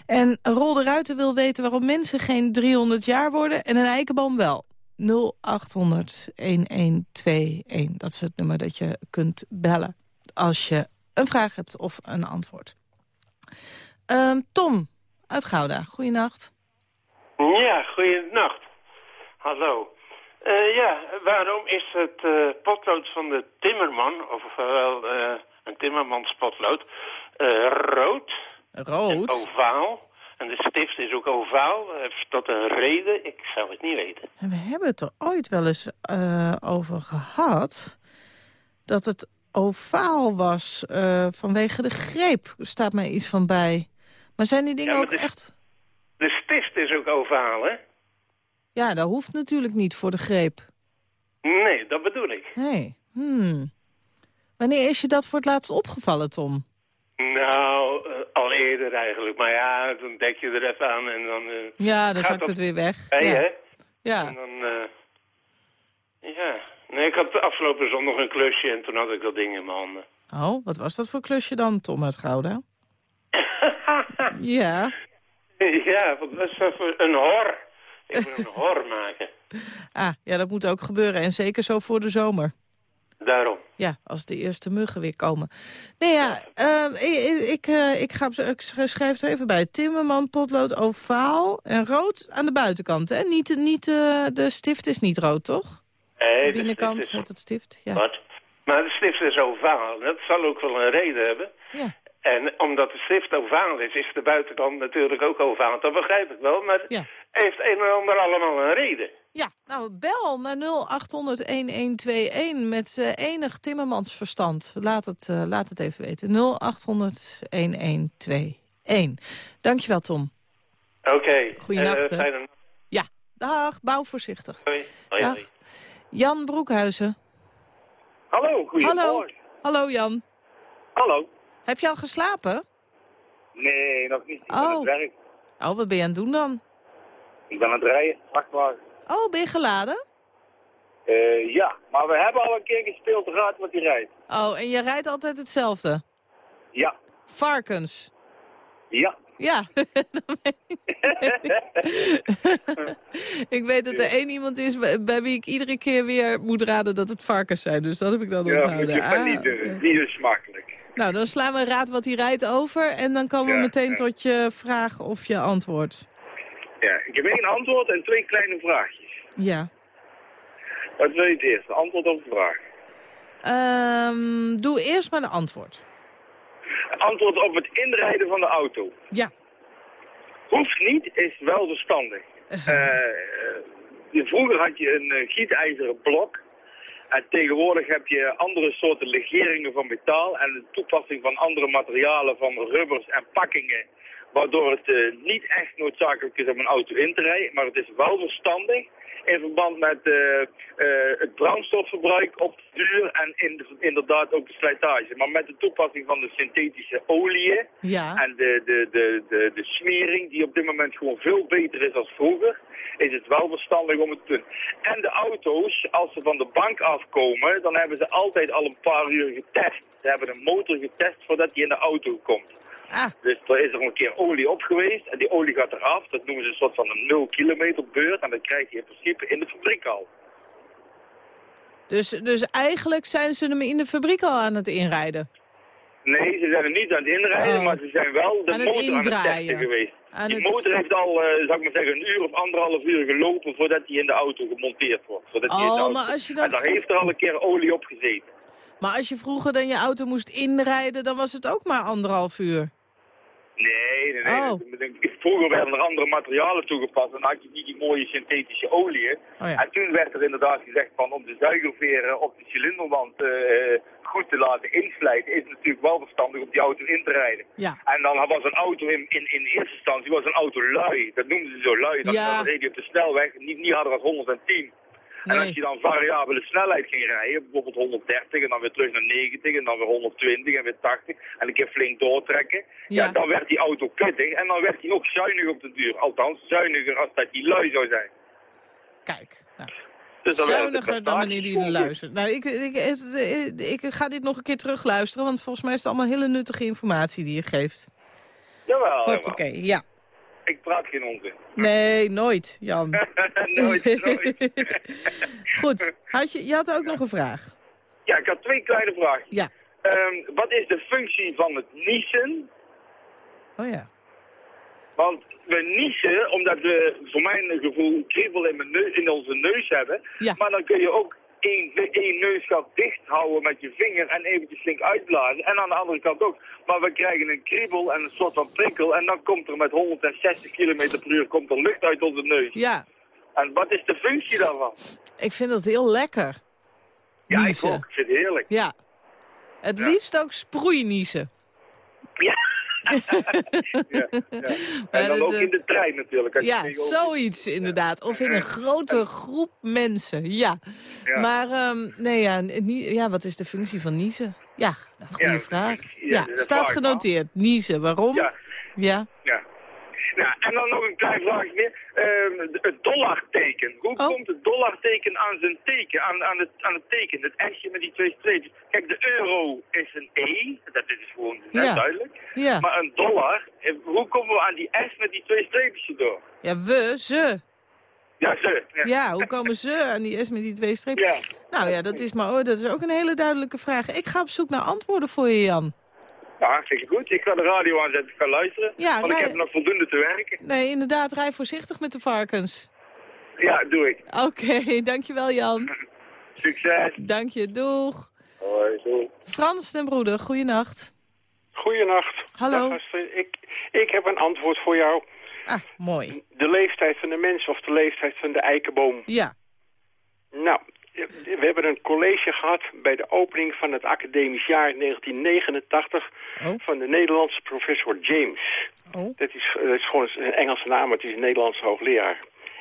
En Rol de Ruiter wil weten waarom mensen geen 300 jaar worden... en een eikenboom wel. 0800-1121. Dat is het nummer dat je kunt bellen als je een vraag hebt of een antwoord. Ehm, Tom uit Gouda, goeienacht. Ja, goeienacht. Hallo. Eh, ja, waarom is het eh, potlood van de timmerman, ofwel eh een timmermanspotlood, eh rood? Rood? Ovaal. En de stift is ook ovaal. Heeft dat een reden? Ik zou het niet weten. En we hebben het er ooit wel eens eh, over gehad... dat het ovaal was eh, vanwege de greep. Er staat mij iets van bij. Maar zijn die dingen Ja, ook de- echt... De stift is ook ovaal, hè? Ja, dat hoeft natuurlijk niet voor de greep. Nee, dat bedoel ik. Nee. Hmm. Wanneer is je dat voor het laatst opgevallen, Tom? Nou, eh, al eerder eigenlijk. Maar ja, dan denk je er even aan en dan... eh, Ja, dan zakt het weer weg. bij, ja. hè? Ja. En dan, eh, ja. Nee, ik had afgelopen zondag een klusje en toen had ik dat ding in mijn handen. Oh, wat was dat voor klusje dan, Tom uit Gouda? ja. ja, wat was dat voor een hor? Ik moet een hor maken. Ah, ja, dat moet ook gebeuren. En zeker zo voor de zomer. Daarom. Ja, als de eerste muggen weer komen. Nee, ja, ehm, ik, ik, eh, ik, ga, ik schrijf er even bij. Timmerman, potlood, ovaal en rood aan de buitenkant. Hè? Niet, niet, eh, de stift is niet rood, toch? Nee, de binnenkant is- heet het stift. Ja. Wat? Maar de stift is ovaal. Dat zal ook wel een reden hebben. Ja. En omdat de stift ovaal is, is de buitenkant natuurlijk ook ovaal. Dat begrijp ik wel, maar Ja. heeft een en ander allemaal een reden. Ja, nou bel naar 0800-1121 met eh, enig Timmermansverstand. Laat het, eh, laat het even weten. 0800-1121. Dankjewel, Tom. Oké. Goeienacht, eh, fijne. Ja, dag, bouw voorzichtig. Hoi. Hoi, hoi. Jan Broekhuizen. Hallo, goedemorgen. Hallo. Hallo Jan. Hallo. Heb je al geslapen? Nee, nog niet. Ik ben aan Oh. het werk. Oh, wat ben je aan het doen dan? Ik ben aan het rijden, vrachtwagen. Oh, ben je geladen? Eh, ja, maar we hebben al een keer gespeeld, raad wat hij rijdt. Oh, en je rijdt altijd hetzelfde? Ja. Varkens? Ja. Ja. Ben ik- weet dat er één iemand is bij wie ik iedere keer weer moet raden dat het varkens zijn. Dus dat heb ik dan Ja, onthouden. je maar Ah, niet doen. oké. Niet zo smakelijk. Nou, dan slaan we een raad wat hij rijdt over. En dan komen we meteen ja. tot je vraag of je antwoord. Ja, ik heb één antwoord en twee kleine vraagjes. Ja. Wat wil je het eerst? Antwoord op de vraag. Ehm, doe eerst maar de antwoord. Antwoord op het inrijden van de auto. Ja. Hoeft niet, is wel verstandig. Eh, eh, vroeger had je een eh, gietijzeren blok. En tegenwoordig heb je andere soorten legeringen van metaal en de toepassing van andere materialen van rubbers en pakkingen. Waardoor het eh, niet echt noodzakelijk is om een auto in te rijden, maar het is wel verstandig in verband met eh, eh, het brandstofverbruik op de duur en in de- inderdaad ook de slijtage. Maar met de toepassing van de synthetische oliën Ja. en de, de, de, de, de smering, die op dit moment gewoon veel beter is dan vroeger, is het wel verstandig om het te doen. En de auto's, als ze van de bank afkomen, dan hebben ze altijd al een paar uur getest. Ze hebben de motor getest voordat die in de auto komt. Ah. Dus er is er een keer olie op geweest en die olie gaat eraf. Dat noemen ze een soort van een 0 kilometer beurt en dat krijg je in principe in de fabriek al. Dus, dus eigenlijk zijn ze hem in de fabriek al aan het inrijden. Nee, ze zijn er niet aan het inrijden, Oh. maar ze zijn wel de Aan het motor aan het testen geweest. Aan die het- motor heeft al, eh zou ik maar zeggen, een uur of anderhalf uur gelopen voordat die in de auto gemonteerd wordt. Voordat die in de Oh, auto... maar als je dan- En daar heeft er al een keer olie op gezeten. Maar als je vroeger dan je auto moest inrijden, dan was het ook maar anderhalf uur. Nee, nee, nee. Oh. Dat- dat- Vroeger werden er andere materialen toegepast en dan had je niet die mooie synthetische oliën. Oh ja. En toen werd er inderdaad gezegd van om de zuigerveren op de cilinderwand eh, goed te laten inslijten, is natuurlijk wel verstandig om die auto in te rijden. Ja. En dan was een auto in, in, in eerste instantie was een auto lui. Dat noemden ze zo lui. Dan, Ja. reed je op de snelweg niet, niet harder dan 110. En als je dan variabele snelheid ging rijden, bijvoorbeeld 130 en dan weer terug naar 90 en dan weer 120 en weer 80 en een keer flink doortrekken, ja. Ja. dan werd die auto pittig en dan werd hij ook zuinig op de duur. Althans, zuiniger als dat die lui zou zijn. Kijk. Nou. Dus dan Zuiniger dan wanneer die luistert. Nou, ik, ik, ik, ik ga dit nog een keer terugluisteren, want volgens mij is het allemaal hele nuttige informatie die je geeft. Jawel. Hoppakee, ja. Ik praat geen onzin. Nee, nooit, Jan. nooit, nooit. Goed, had je, je had ook nog een vraag. Ja, ik had twee kleine vragen. Ja. Ehm, wat is de functie van het niezen? Oh ja. Want we niezen omdat we, voor mijn gevoel, kriebel in, mijn neus, in onze neus hebben. Ja. Maar dan kun je ook één, één neusgat dicht houden met je vinger en eventjes flink uitblazen. En aan de andere kant ook. Maar we krijgen een kriebel en een soort van prikkel. En dan komt er met 160 km per uur komt er lucht uit onze neus. Ja, En wat is de functie daarvan? ik vind dat heel lekker. Ja, Niezen. ik ook. Ik vind het heerlijk. Ja. Het liefst ook sproeiniezen. Ja. En dan ook in de trein natuurlijk. als Ja, zoiets inderdaad. Of in een grote groep mensen, ja. Maar ehm, nee, ja, ja, wat is de functie van niezen? Ja, goede vraag. ja, staat genoteerd. Niezen, waarom? Ja. Ja. Nou, en dan nog een klein vraagje meer. Ehm, het dollarteken. Hoe Oh. komt het dollarteken aan zijn teken, aan, aan, het, aan het teken, het S'je met die twee streepjes? Kijk, de euro is een E, dat is gewoon net Ja. duidelijk. Ja. Maar een dollar, eh, hoe komen we aan die S met die twee streepjes door? Ja, we, ze. Ja, ze. Ja. Ja, hoe komen ze aan die S met die twee strepen? Ja. Nou ja, dat is, maar, oh, dat is ook een hele duidelijke vraag. Ik ga op zoek naar antwoorden voor je, Jan. Nou, hartstikke goed. Ik ga de radio aanzetten, ik ga luisteren. Ja, want ik heb nog voldoende te werken. Nee, inderdaad, rij voorzichtig met de varkens. Ja, doe ik. Oké, dankjewel Jan. Succes. Dank je, doeg. Hoi, doei. Frans den broeder, goeienacht. Goedenacht. Hallo. Dag, ik, ik heb een antwoord voor jou. Ah, mooi. De leeftijd van de mens of de leeftijd van de eikenboom. Ja. Nou, we hebben een college gehad bij de opening van het academisch jaar 1989 Oh. van de Nederlandse professor James. Oh. Dat, is, dat is gewoon een Engelse naam, maar het is een Nederlandse hoogleraar.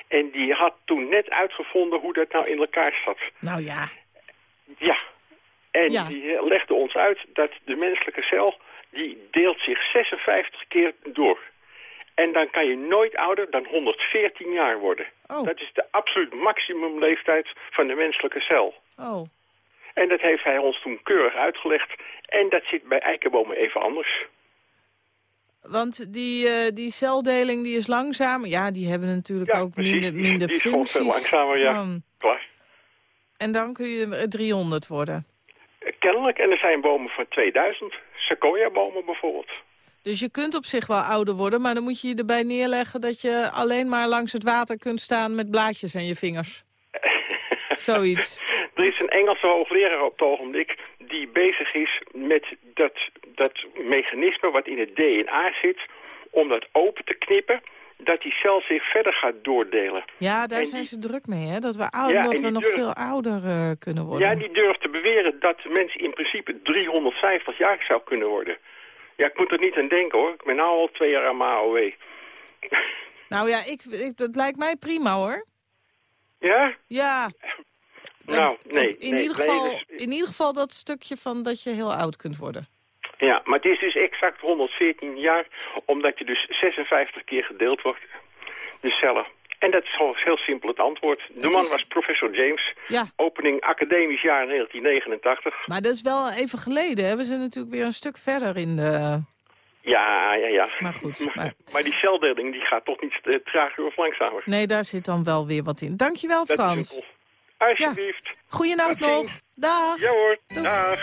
En die had toen net uitgevonden hoe dat nou in elkaar zat. Nou ja. Ja, En Ja. die eh, legde ons uit dat de menselijke cel... die deelt zich 56 keer door. En dan kan je nooit ouder dan 114 jaar worden. Oh. Dat is de absoluut maximumleeftijd van de menselijke cel. Oh. En dat heeft hij ons toen keurig uitgelegd. En dat zit bij eikenbomen even anders. Want die, eh, die celdeling die is langzaam. Ja, die hebben natuurlijk ook precies. minder, minder Die is gewoon functies. veel langzamer, ja. Klaar. En dan kun je eh, 300 worden. Eh, Kennelijk. En er zijn bomen van 2000. Sequoia-bomen bijvoorbeeld. Dus je kunt op zich wel ouder worden, maar dan moet je je erbij neerleggen dat je alleen maar langs het water kunt staan met blaadjes aan je vingers. Zoiets. Er is een Engelse hoogleraar op het ogenblik die bezig is met dat, dat mechanisme wat in het DNA zit... om dat open te knippen, dat die cel zich verder gaat doordelen. Ja, daar En zijn die- ze druk mee, hè? Dat we, ouder, Ja, dat we nog durf- veel ouder eh, kunnen worden. Ja, die durft te beweren dat mensen in principe 350 jaar zou kunnen worden. Ja, ik moet er niet aan denken hoor. Ik ben nu al twee jaar aan mijn AOW. Nou ja, ik, ik, dat lijkt mij prima, hoor. Ja? Ja. Nou, nee. in, nee, ieder nee, geval, dus- in ieder geval dat stukje van dat je heel oud kunt worden. ja, maar het is dus exact 114 jaar, omdat je dus 56 keer gedeeld wordt. De cellen. En dat is gewoon heel simpel het antwoord. De Het man is- was professor James. Ja. Opening academisch jaar 1989. Maar dat is wel even geleden, hè? We zijn natuurlijk weer een stuk verder in de... Ja, ja, ja. Maar goed, Maar, maar die celdeling die gaat toch niet eh, trager of langzamer. Nee, daar zit dan wel weer wat in. Dankjewel, Dat Frans. Alsjeblieft. Tot ziens. nog. Dag. Ja hoor, dag.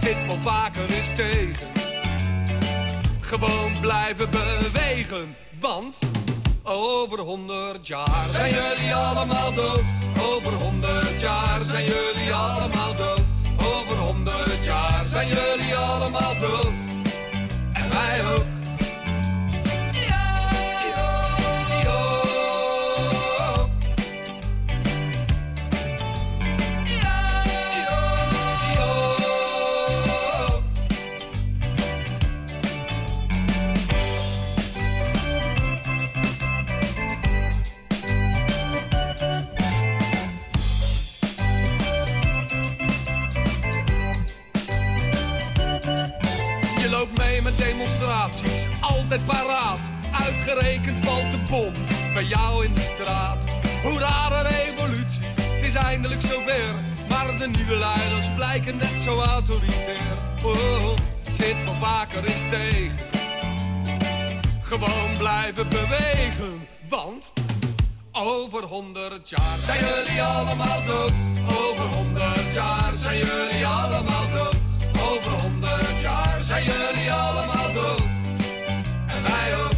Zit wel vaker eens tegen. Gewoon blijven bewegen, want over honderd jaar zijn jullie allemaal dood. Over honderd jaar zijn jullie allemaal dood. Over honderd jaar zijn jullie allemaal dood. En wij ook. Altijd paraat. Uitgerekend valt de bom bij jou in de straat. Hoera, de revolutie, het is eindelijk zover. Maar de nieuwe leiders blijken net zo autoritair. Oh, het zit wel vaker eens tegen. Gewoon blijven bewegen, want over honderd jaar zijn jullie allemaal dood. Over honderd jaar zijn jullie allemaal dood. Over honderd jaar zijn jullie allemaal dood. En wij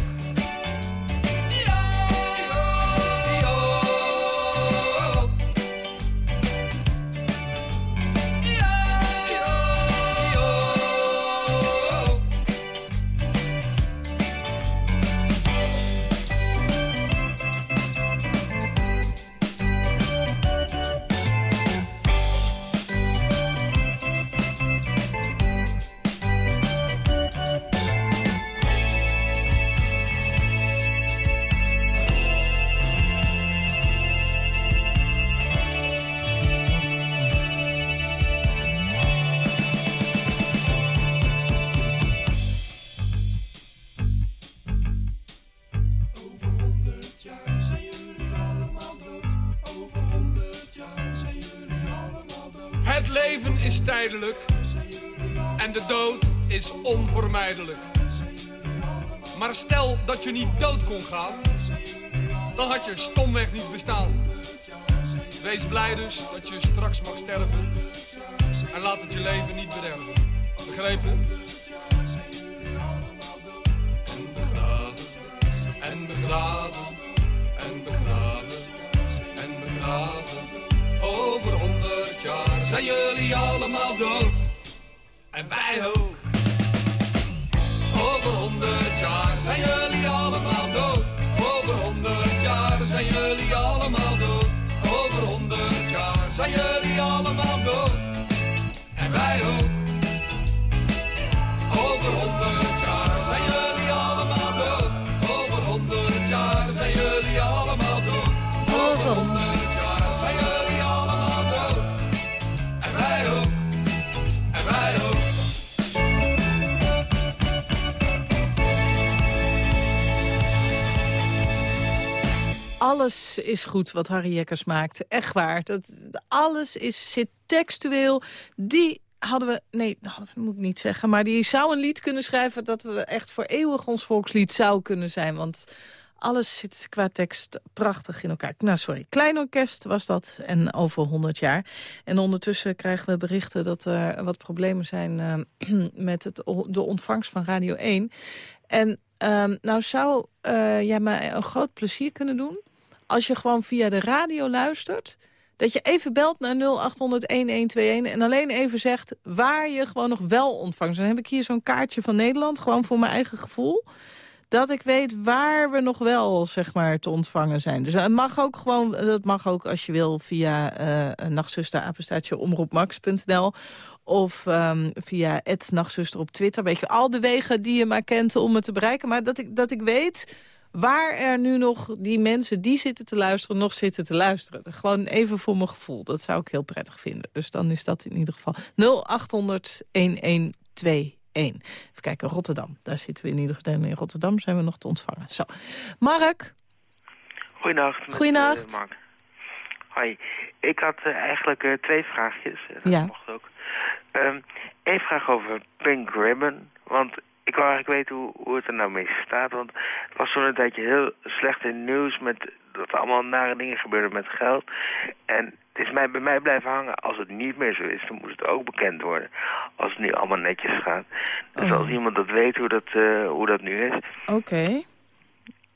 en de dood is onvermijdelijk. Maar stel dat je niet dood kon gaan, dan had je stomweg niet bestaan. Wees blij dus dat je straks mag sterven. En laat het je leven niet bederven. Begrepen? En begraven, en begraven, en begraven, en begraven. Over jaar zijn jullie allemaal dood. En wij ook. Over honderd jaar zijn jullie allemaal dood. Over honderd jaar zijn jullie allemaal dood. Over honderd jaar zijn jullie allemaal dood. En wij ook. Over honderd Alles is goed wat Harry Jekkers maakt. Echt waar. Dat, alles is, zit textueel. Die hadden we... Nee, dat moet ik niet zeggen. Maar die zou een lied kunnen schrijven... dat we echt voor eeuwig ons volkslied zou kunnen zijn. Want alles zit qua tekst prachtig in elkaar. Nou, sorry. Klein orkest was dat. En over 100 jaar. En ondertussen krijgen we berichten dat er wat problemen zijn... eh, met het, de ontvangst van Radio 1. En ehm, nou zou eh, jij mij een groot plezier kunnen doen... als je gewoon via de radio luistert... dat je even belt naar 0800-1121 en alleen even zegt... waar je gewoon nog wel ontvangt. Dan heb ik hier zo'n kaartje van Nederland, gewoon voor mijn eigen gevoel... dat ik weet waar we nog wel, zeg maar, te ontvangen zijn. Dus het mag ook gewoon, dat mag ook als je wil... via uh, nachtzuster, omroepmax.nl... Of ehm, via het Nachtzuster op Twitter. Weet je, al de wegen die je maar kent om het te bereiken. Maar dat ik, dat ik weet waar er nu nog die mensen die zitten te luisteren... nog zitten te luisteren. Gewoon even voor mijn gevoel. Dat zou ik heel prettig vinden. Dus dan is dat in ieder geval 0800-1121. Even kijken, Rotterdam. Daar zitten we in ieder geval. In Rotterdam zijn we nog te ontvangen. Zo. Mark? Goedenacht. Goedenacht. eh, Mark. Hoi. Ik had eh, eigenlijk eh, twee vraagjes. dat Ja. mocht ook. Eén vraag over Pink Ribbon. Want ik wou eigenlijk weten hoe, hoe het er nou mee staat. Want het was zo'n tijdje heel slecht in nieuws met dat er allemaal nare dingen gebeurden met geld. En het is mij, bij mij blijven hangen. Als het niet meer zo is, dan moet het ook bekend worden. Als het nu allemaal netjes gaat. Dus Oh. als iemand dat weet hoe dat, eh, hoe dat nu is. Oké.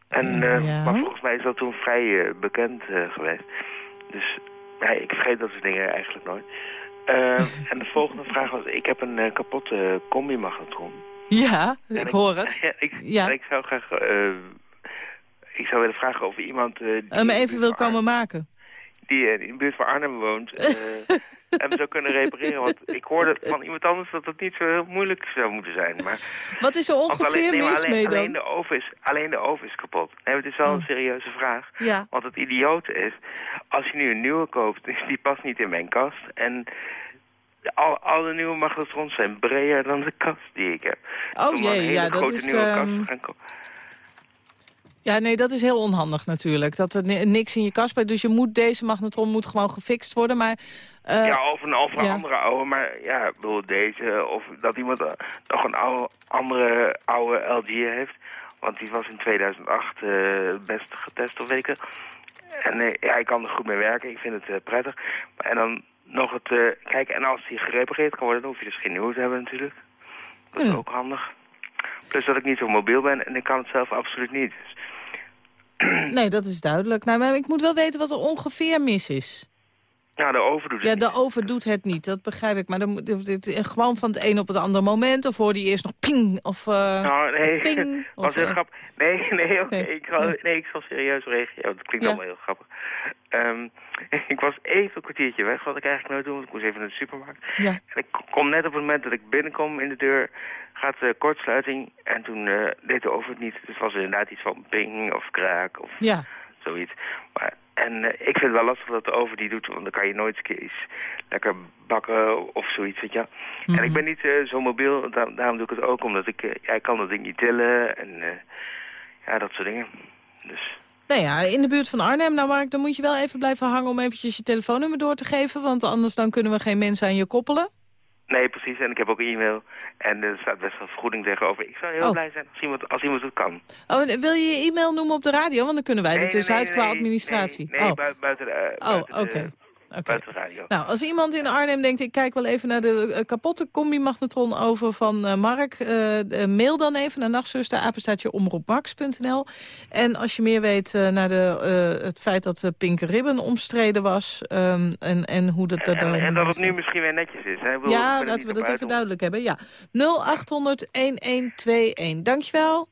En, eh, Ja. Maar volgens mij is dat toen vrij eh, bekend geweest. Dus ja, ik vergeet dat soort dingen eigenlijk nooit. En de volgende vraag was, ik heb een kapotte combi-magnetron. Ja, En ik hoor het. Ja, ik, Ja. en ik zou graag... eh, ik zou willen vragen of iemand... eh, die Hem de even wil komen maken. die eh, in de buurt van Arnhem woont, eh, hem zou kunnen repareren. Want ik hoorde van iemand anders dat het niet zo heel moeilijk zou moeten zijn. Maar, Wat is er ongeveer alleen, nee, mis alleen, mee alleen dan? de oven is, alleen de oven is kapot. Nee, het is wel een Oh. serieuze vraag. Ja. Want het idiote is, als je nu een nieuwe koopt, die past niet in mijn kast. En de- al, alle nieuwe magnetrons zijn breder dan de kast die ik heb. Oh Om een jee, hele ja, dat is... nieuwe kast ehm, gaan. Ja, nee, dat is heel onhandig natuurlijk. Dat er ni- niks in je kast blijft. Dus je moet, deze magnetron moet gewoon gefixt worden. Maar, eh, ja, of een, of een ja. andere oude, maar ja, ik bedoel deze, of dat iemand eh, nog een oude, andere oude LG heeft. Want die was in 2008 eh best getest, of weet ik het. En eh, ja, ik kan er goed mee werken, ik vind het prettig. En dan nog het, eh kijk, en als die gerepareerd kan worden, dan hoef je dus geen nieuwe te hebben natuurlijk. Dat is ook handig. Plus dat ik niet zo mobiel ben en ik kan het zelf absoluut niet. Dus nee, dat is duidelijk. Nou, maar ik moet wel weten wat er ongeveer mis is. ja, de oven doet het Ja, de oven doet het niet, dat begrijp ik. Maar dan moet het- gewoon van het een op het andere moment. Of hoorde je eerst nog ping, of... eh, Nou, nee, ping, was of, heel eh. Nee, nee, oké, Nee. ik, zal, nee, ik zal serieus reageren. Dat klinkt Ja. allemaal heel grappig. Ehm, ik was even een kwartiertje weg, wat ik eigenlijk nooit doe, want ik moest even naar de supermarkt. Ja. En ik kom net op het moment dat ik binnenkom in de deur, gaat de kortsluiting. En toen eh, deed de oven het niet. Dus het was inderdaad iets van ping of kraak of Ja. zoiets. Maar, en eh, ik vind het wel lastig dat de oven die doet, want dan kan je nooit iets lekker bakken of zoiets, weet je. En Mhm. ik ben niet eh, zo mobiel, da- daarom doe ik het ook, omdat ik, eh, ja, ik kan dat ding niet tillen en eh, ja, dat soort dingen. Dus Nou ja, in de buurt van Arnhem, nou Mark, dan moet je wel even blijven hangen om eventjes je telefoonnummer door te geven. Want anders dan kunnen we geen mensen aan je koppelen. Nee, precies. En ik heb ook een e-mail. En er staat best wel vergoeding tegenover. Ik zou heel Oh. blij zijn als iemand, als iemand het kan. Oh, en wil je je e-mail noemen op de radio? Want dan kunnen wij er Nee, nee, tussenuit nee, qua administratie. Nee, oh. bui- buiten, Oh, buiten, oké. Oké. Radio. Nou, als iemand in Arnhem denkt, ik kijk wel even naar de eh, kapotte combi-magnetron over van eh, Mark, eh, mail dan even naar nachtzuster, apenstaatje omroepmax.nl. En als je meer weet naar de, het feit dat de Pink Ribbon omstreden was ehm, en, en hoe dat... En, dat en dat het nu misschien weer netjes is. Hè? Bedoel, ja, laten we dat even duidelijk hebben. Ja, 0800-1121. Dankjewel.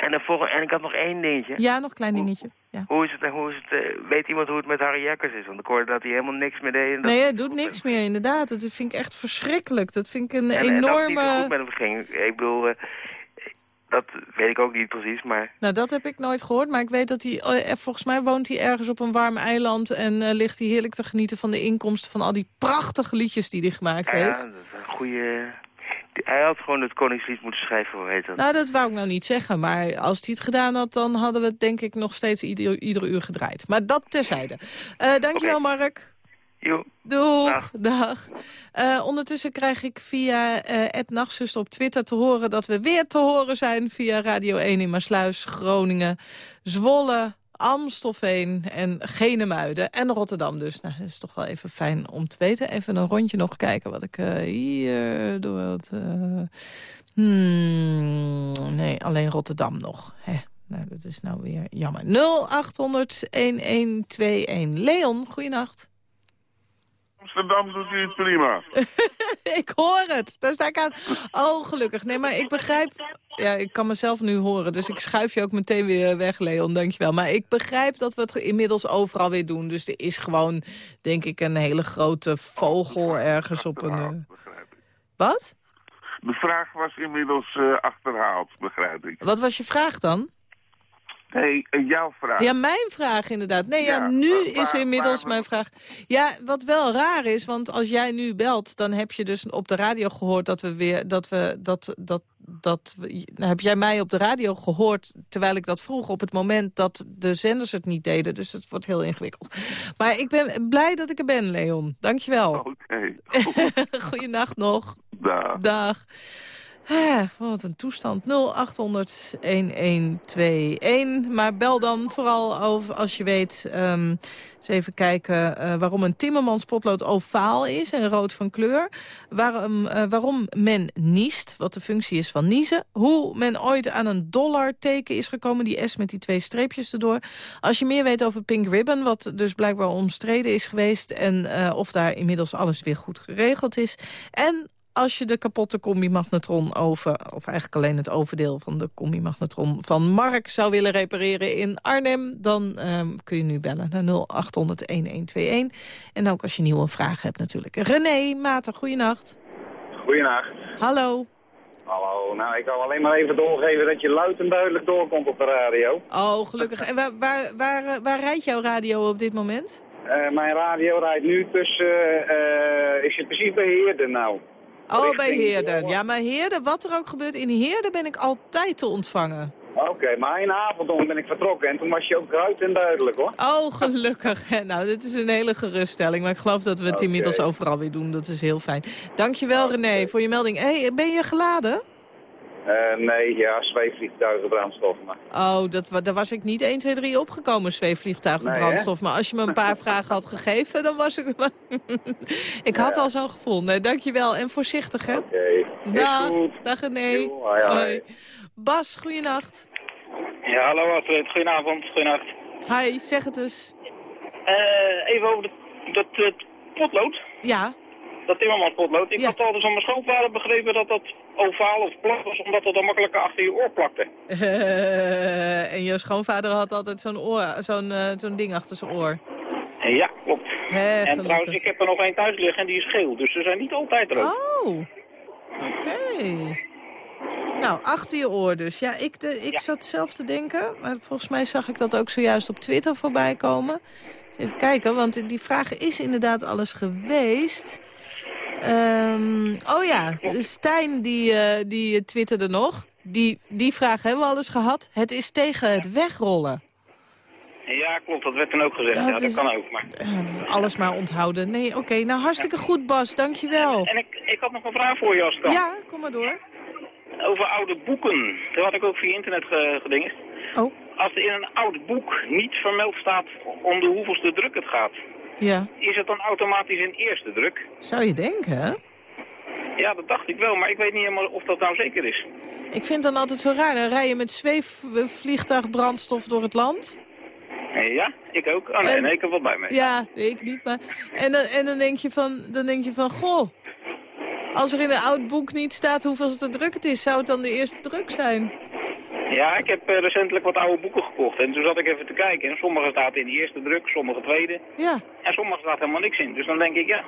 En, dan volg- en ik had nog één dingetje. Ja, nog een klein dingetje. Ja. Hoe is het, hoe is het eh, weet iemand hoe het met Harry Jekkers is? Want ik hoorde dat hij helemaal niks meer deed. Nee, hij doet niks meer, inderdaad. Dat vind ik echt verschrikkelijk. Dat vind ik een en, en dat het niet enorme... goed met hem ging. Ik bedoel, eh, dat weet ik ook niet precies, maar... Nou, dat heb ik nooit gehoord, maar ik weet dat hij... eh, volgens mij woont hij ergens op een warm eiland... en eh, ligt hij heerlijk te genieten van de inkomsten... van al die prachtige liedjes die hij gemaakt Ja, ja, heeft. dat is een goede... Hij had gewoon het Koningslied moeten schrijven, hoe heet dat? Nou, dat wou ik nou niet zeggen, maar als hij het gedaan had... dan hadden we het denk ik nog steeds ieder, ieder uur gedraaid. Maar dat terzijde. Eh dankjewel, Mark. Jo. Doeg, dag. Eh, ondertussen krijg ik via eh het Nachtzuster op Twitter te horen... dat we weer te horen zijn via Radio 1 in Maasluis, Groningen, Zwolle... Amstelveen en Genemuiden en Rotterdam dus. Nou, dat is toch wel even fijn om te weten. Even een rondje nog kijken wat ik eh, hier door het... eh, hmm, nee, alleen Rotterdam nog. Hè. Nou, dat is nou weer jammer. 0800-1121. Leon, goeienacht. Amsterdam doet hij het prima. ik hoor het. Daar sta ik aan. Oh, gelukkig. Nee, maar ik begrijp... Ja, ik kan mezelf nu horen, dus ik schuif je ook meteen weer weg, Leon. Dankjewel. Maar ik begrijp dat we het inmiddels overal weer doen. Dus er is gewoon, denk ik, een hele grote vogel ergens op een... eh, Wat? De vraag was inmiddels eh, achterhaald, begrijp ik. Wat was je vraag dan? Nee, jouw vraag. Ja, mijn vraag inderdaad. Nee, ja, Ja, nu waar- is inmiddels mijn vraag. Ja, wat wel raar is, want als jij nu belt, dan heb je dus op de radio gehoord dat we weer dat we dat dat dat heb jij mij op de radio gehoord terwijl ik dat vroeg op het moment dat de zenders het niet deden. Dus het wordt heel ingewikkeld. Maar ik ben blij dat ik er ben, Leon. Dankjewel. Oké. Goeienacht nog. Dag. Dag. Ah, wat een toestand. 0800-1121. Maar bel dan vooral over als je weet... ehm, eens even kijken eh, waarom een timmermanspotlood ovaal is en rood van kleur. Waarom, eh, waarom men niest, wat de functie is van niezen. Hoe men ooit aan een dollarteken is gekomen, die S met die twee streepjes erdoor. Als je meer weet over Pink Ribbon, wat dus blijkbaar omstreden is geweest... en eh, of daar inmiddels alles weer goed geregeld is. En als je de kapotte combi-magnetron over... of eigenlijk alleen het overdeel van de combi-magnetron van Mark zou willen repareren in Arnhem... dan ehm, kun je nu bellen naar 0800-1121. En ook als je nieuwe vragen hebt natuurlijk. René, Mater, goeienacht. Goedenacht. Hallo. Hallo. Nou, ik kan alleen maar even doorgeven dat je luid en duidelijk doorkomt op de radio. Oh, gelukkig. En waar, waar, waar, eh, waar rijdt jouw radio op dit moment? Eh, mijn radio rijdt nu tussen, eh, is het precies bij Heerden nou. Oh, bij Heerden. Ja, maar Heerden, wat er ook gebeurt in Heerden ben ik altijd te ontvangen. Oké, maar in Apeldoorn ben ik vertrokken en toen was je ook luid en duidelijk hoor. Oh, gelukkig. Nou, dit is een hele geruststelling. Maar ik geloof dat we het inmiddels overal weer doen. Dat is heel fijn. Dankjewel, René, voor je melding. Hey, ben je geladen? Eh, nee, ja, zweefvliegtuigen brandstof. Maar. Oh, dat, daar was ik niet 1, 2, 3 opgekomen, zweefvliegtuigen, Nee, hè? brandstof. Maar als je me een paar vragen had gegeven, dan was ik... ik had al zo'n gevoel. Nee, dankjewel. En voorzichtig, hè? Oké. Dag. Dag, René. Jo, hoi, hoi. Bas, goeienacht. Ja, hallo Astrid. Goedenavond, goedenacht. Hi, zeg het eens. Eh, even over dat, dat eh, potlood. Ja. Dat timmermans potlood. Ik had al dus van mijn schoonvader begrepen dat dat ovaal of plat was, omdat dat dan makkelijker achter je oor plakte. Eh, en je schoonvader had altijd zo'n oor, zo'n eh, zo'n ding achter zijn oor. Ja, klopt. En trouwens, ik heb er nog één thuis liggen en die is geel, dus ze zijn niet altijd rood. Oh, oké. Nou, achter je oor dus. Ja, ik, de, ik zat zelf te denken, maar volgens mij zag ik dat ook zojuist op Twitter voorbij komen. Dus even kijken, want die vraag is inderdaad alles geweest. Ehm, oh ja, Stijn die, eh, die twitterde nog. Die, die vraag hebben we al eens gehad. Het is tegen het wegrollen. Ja, klopt. Dat werd toen ook gezegd. Ja, dat is- kan ook. Maar... Ja, dus alles maar onthouden. Nee, oké. nou, hartstikke goed, Bas. Dankjewel. En ik, ik had nog een vraag voor je als. Ja, kom maar door. Over oude boeken. Dat had ik ook via internet ge gedingest. Oh. Als er in een oud boek niet vermeld staat om de hoeveelste druk het gaat, Ja, is het dan automatisch een eerste druk? zou je denken, hè? Ja, dat dacht ik wel, maar ik weet niet helemaal of dat nou zeker is. Ik vind dan altijd zo raar. Dan rij je met zweefvliegtuigbrandstof door het land. Eh, Ja, ik ook. Oh nee, En- nee ik heb wat bij me. Ja, ik niet, maar... En dan, en dan, denk je van, dan denk je van, goh... Als er in een oud boek niet staat hoeveelste druk het is... zou het dan de eerste druk zijn? Ja, ik heb eh, recentelijk wat oude boeken gekocht en toen zat ik even te kijken. En sommige staat in de eerste druk, sommige tweede. Ja. En sommige staat helemaal niks in. Dus dan denk ik, ja,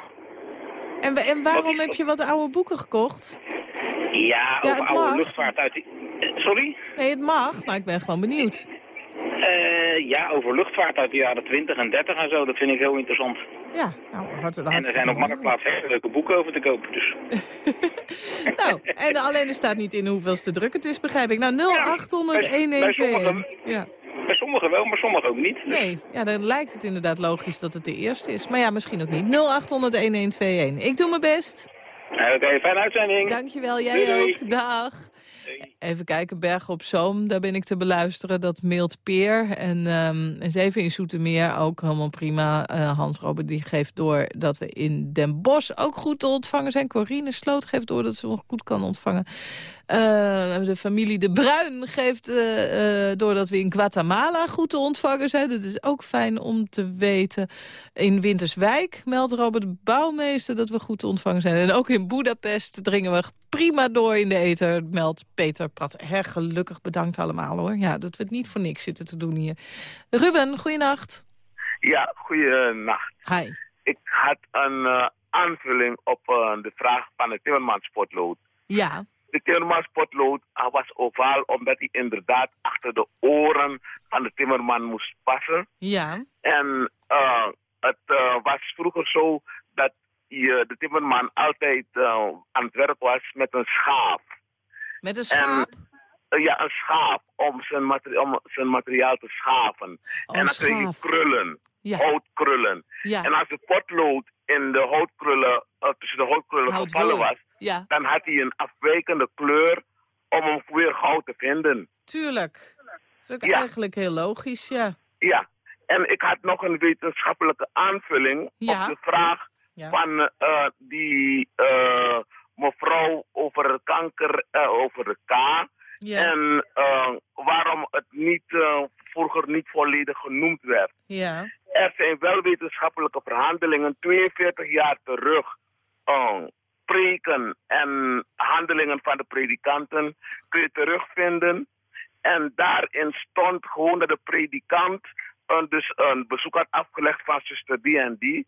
En, en waarom heb je wat oude boeken gekocht? ja, Ja, over oude mag. luchtvaart uit... die- Eh, sorry? Nee, het mag, maar ik ben gewoon benieuwd. Eh, ja, over luchtvaart uit de jaren 20 en 30 en zo, dat vind ik heel interessant. Ja, nou, hart, En er zijn op Marktplaats hele leuke boeken over te kopen, dus... Nou, en alleen er staat niet in hoeveelste druk het is, begrijp ik. Nou, 0800 bij- bij 1121. sommigen- Ja. Bij sommigen wel, maar sommigen ook niet. Dus- Nee, ja, dan lijkt het inderdaad logisch dat het de eerste is. Maar ja, misschien ook niet. 0800 1121. Ik doe mijn best. Oké, fijne uitzending. Dankjewel, jij Doei, doei. ook. Dag. Even kijken, Bergen op Zoom, daar ben ik te beluisteren. Dat mailt Peer. En ehm eens even in Zoetermeer, ook helemaal prima. Eh, Hans Robert die geeft door dat we in Den Bosch ook goed te ontvangen zijn. Corine Sloot geeft door dat ze ons goed kan ontvangen. Eh, de familie De Bruin geeft eh, eh, door dat we in Guatemala goed te ontvangen zijn. Dat is ook fijn om te weten. In Winterswijk meldt Robert Bouwmeester dat we goed te ontvangen zijn. En ook in Budapest dringen we prima door in de ether, meldt Peter Prat. Her, gelukkig bedankt allemaal hoor. Ja, dat we het niet voor niks zitten te doen hier. Ruben, goeienacht. Ja, goeienacht. Hi. Ik had een eh, aanvulling op eh, de vraag van de Timmermans-potlood. Ja. De Timmermans-potlood was ovaal omdat hij inderdaad achter de oren van de Timmerman moest passen. Ja. En eh, het was vroeger zo dat je, de Timmerman altijd aan het werk was met een schaaf. Met een schaap? En, eh, ja, een schaaf om zijn, materi- om zijn materiaal te schaven. Oh, en dan kreeg je schaaf. krullen, Ja. houtkrullen. Ja. En als de potlood in de houtkrullen, eh, tussen de houtkrullen gevallen was, Ja. dan had hij een afwijkende kleur om hem weer gauw te vinden. Tuurlijk. Dat is ook Ja. eigenlijk heel logisch, ja. Ja, en ik had nog een wetenschappelijke aanvulling op de vraag van eh, die eh, mevrouw over kanker, eh, over de K. Ja. En eh, waarom het niet, eh, vroeger niet volledig genoemd werd. Ja. Er zijn wel wetenschappelijke verhandelingen 42 jaar terug. preken en handelingen van de predikanten kun je terugvinden. En daarin stond gewoon dat de predikant dus een bezoek had afgelegd van zuster die en die.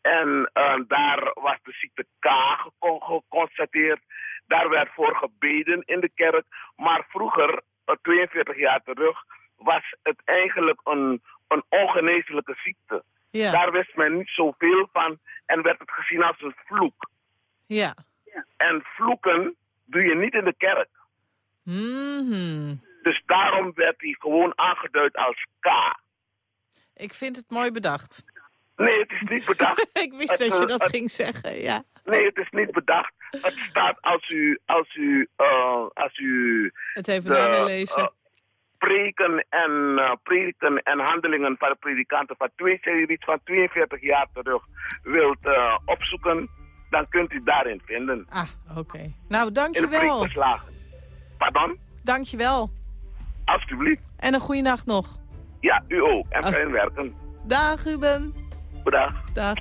En daar was de ziekte K gecon- geconstateerd. Daar werd voor gebeden in de kerk. Maar vroeger, eh, 42 jaar terug, was het eigenlijk een, een ongeneeslijke ziekte. Ja. Daar wist men niet zoveel van en werd het gezien als een vloek. Ja. En vloeken doe je niet in de kerk. Mhm. Dus daarom werd hij gewoon aangeduid als K. Ik vind het mooi bedacht. Nee, het is niet bedacht. ik wist Het, dat je eh, dat het- ging zeggen, ja. Nee, het is niet bedacht. Het staat als u, als u, eh, als u Het even de, lezen. eh, preken en uh, preken en handelingen van de predikanten van twee series van 42 jaar terug wilt opzoeken, dan kunt u daarin vinden. Ah, oké. Nou, In de dankjewel. preekverslagen. Pardon? Dankjewel. Alsjeblieft. En een goede nacht nog. Ja, u ook. En fijn werken. Dag, Ruben. Bedankt. Dag.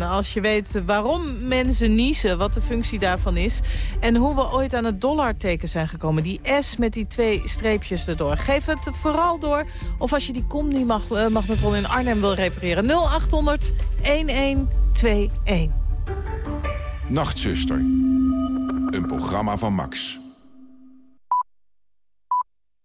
0800-1121. Als je weet waarom mensen niezen, wat de functie daarvan is... en hoe we ooit aan het dollarteken zijn gekomen. Die S met die twee streepjes erdoor. Geef het vooral door. Of als je die Combi-magnetron in Arnhem wil repareren. 0800-1121. Nachtzuster. Een programma van Max.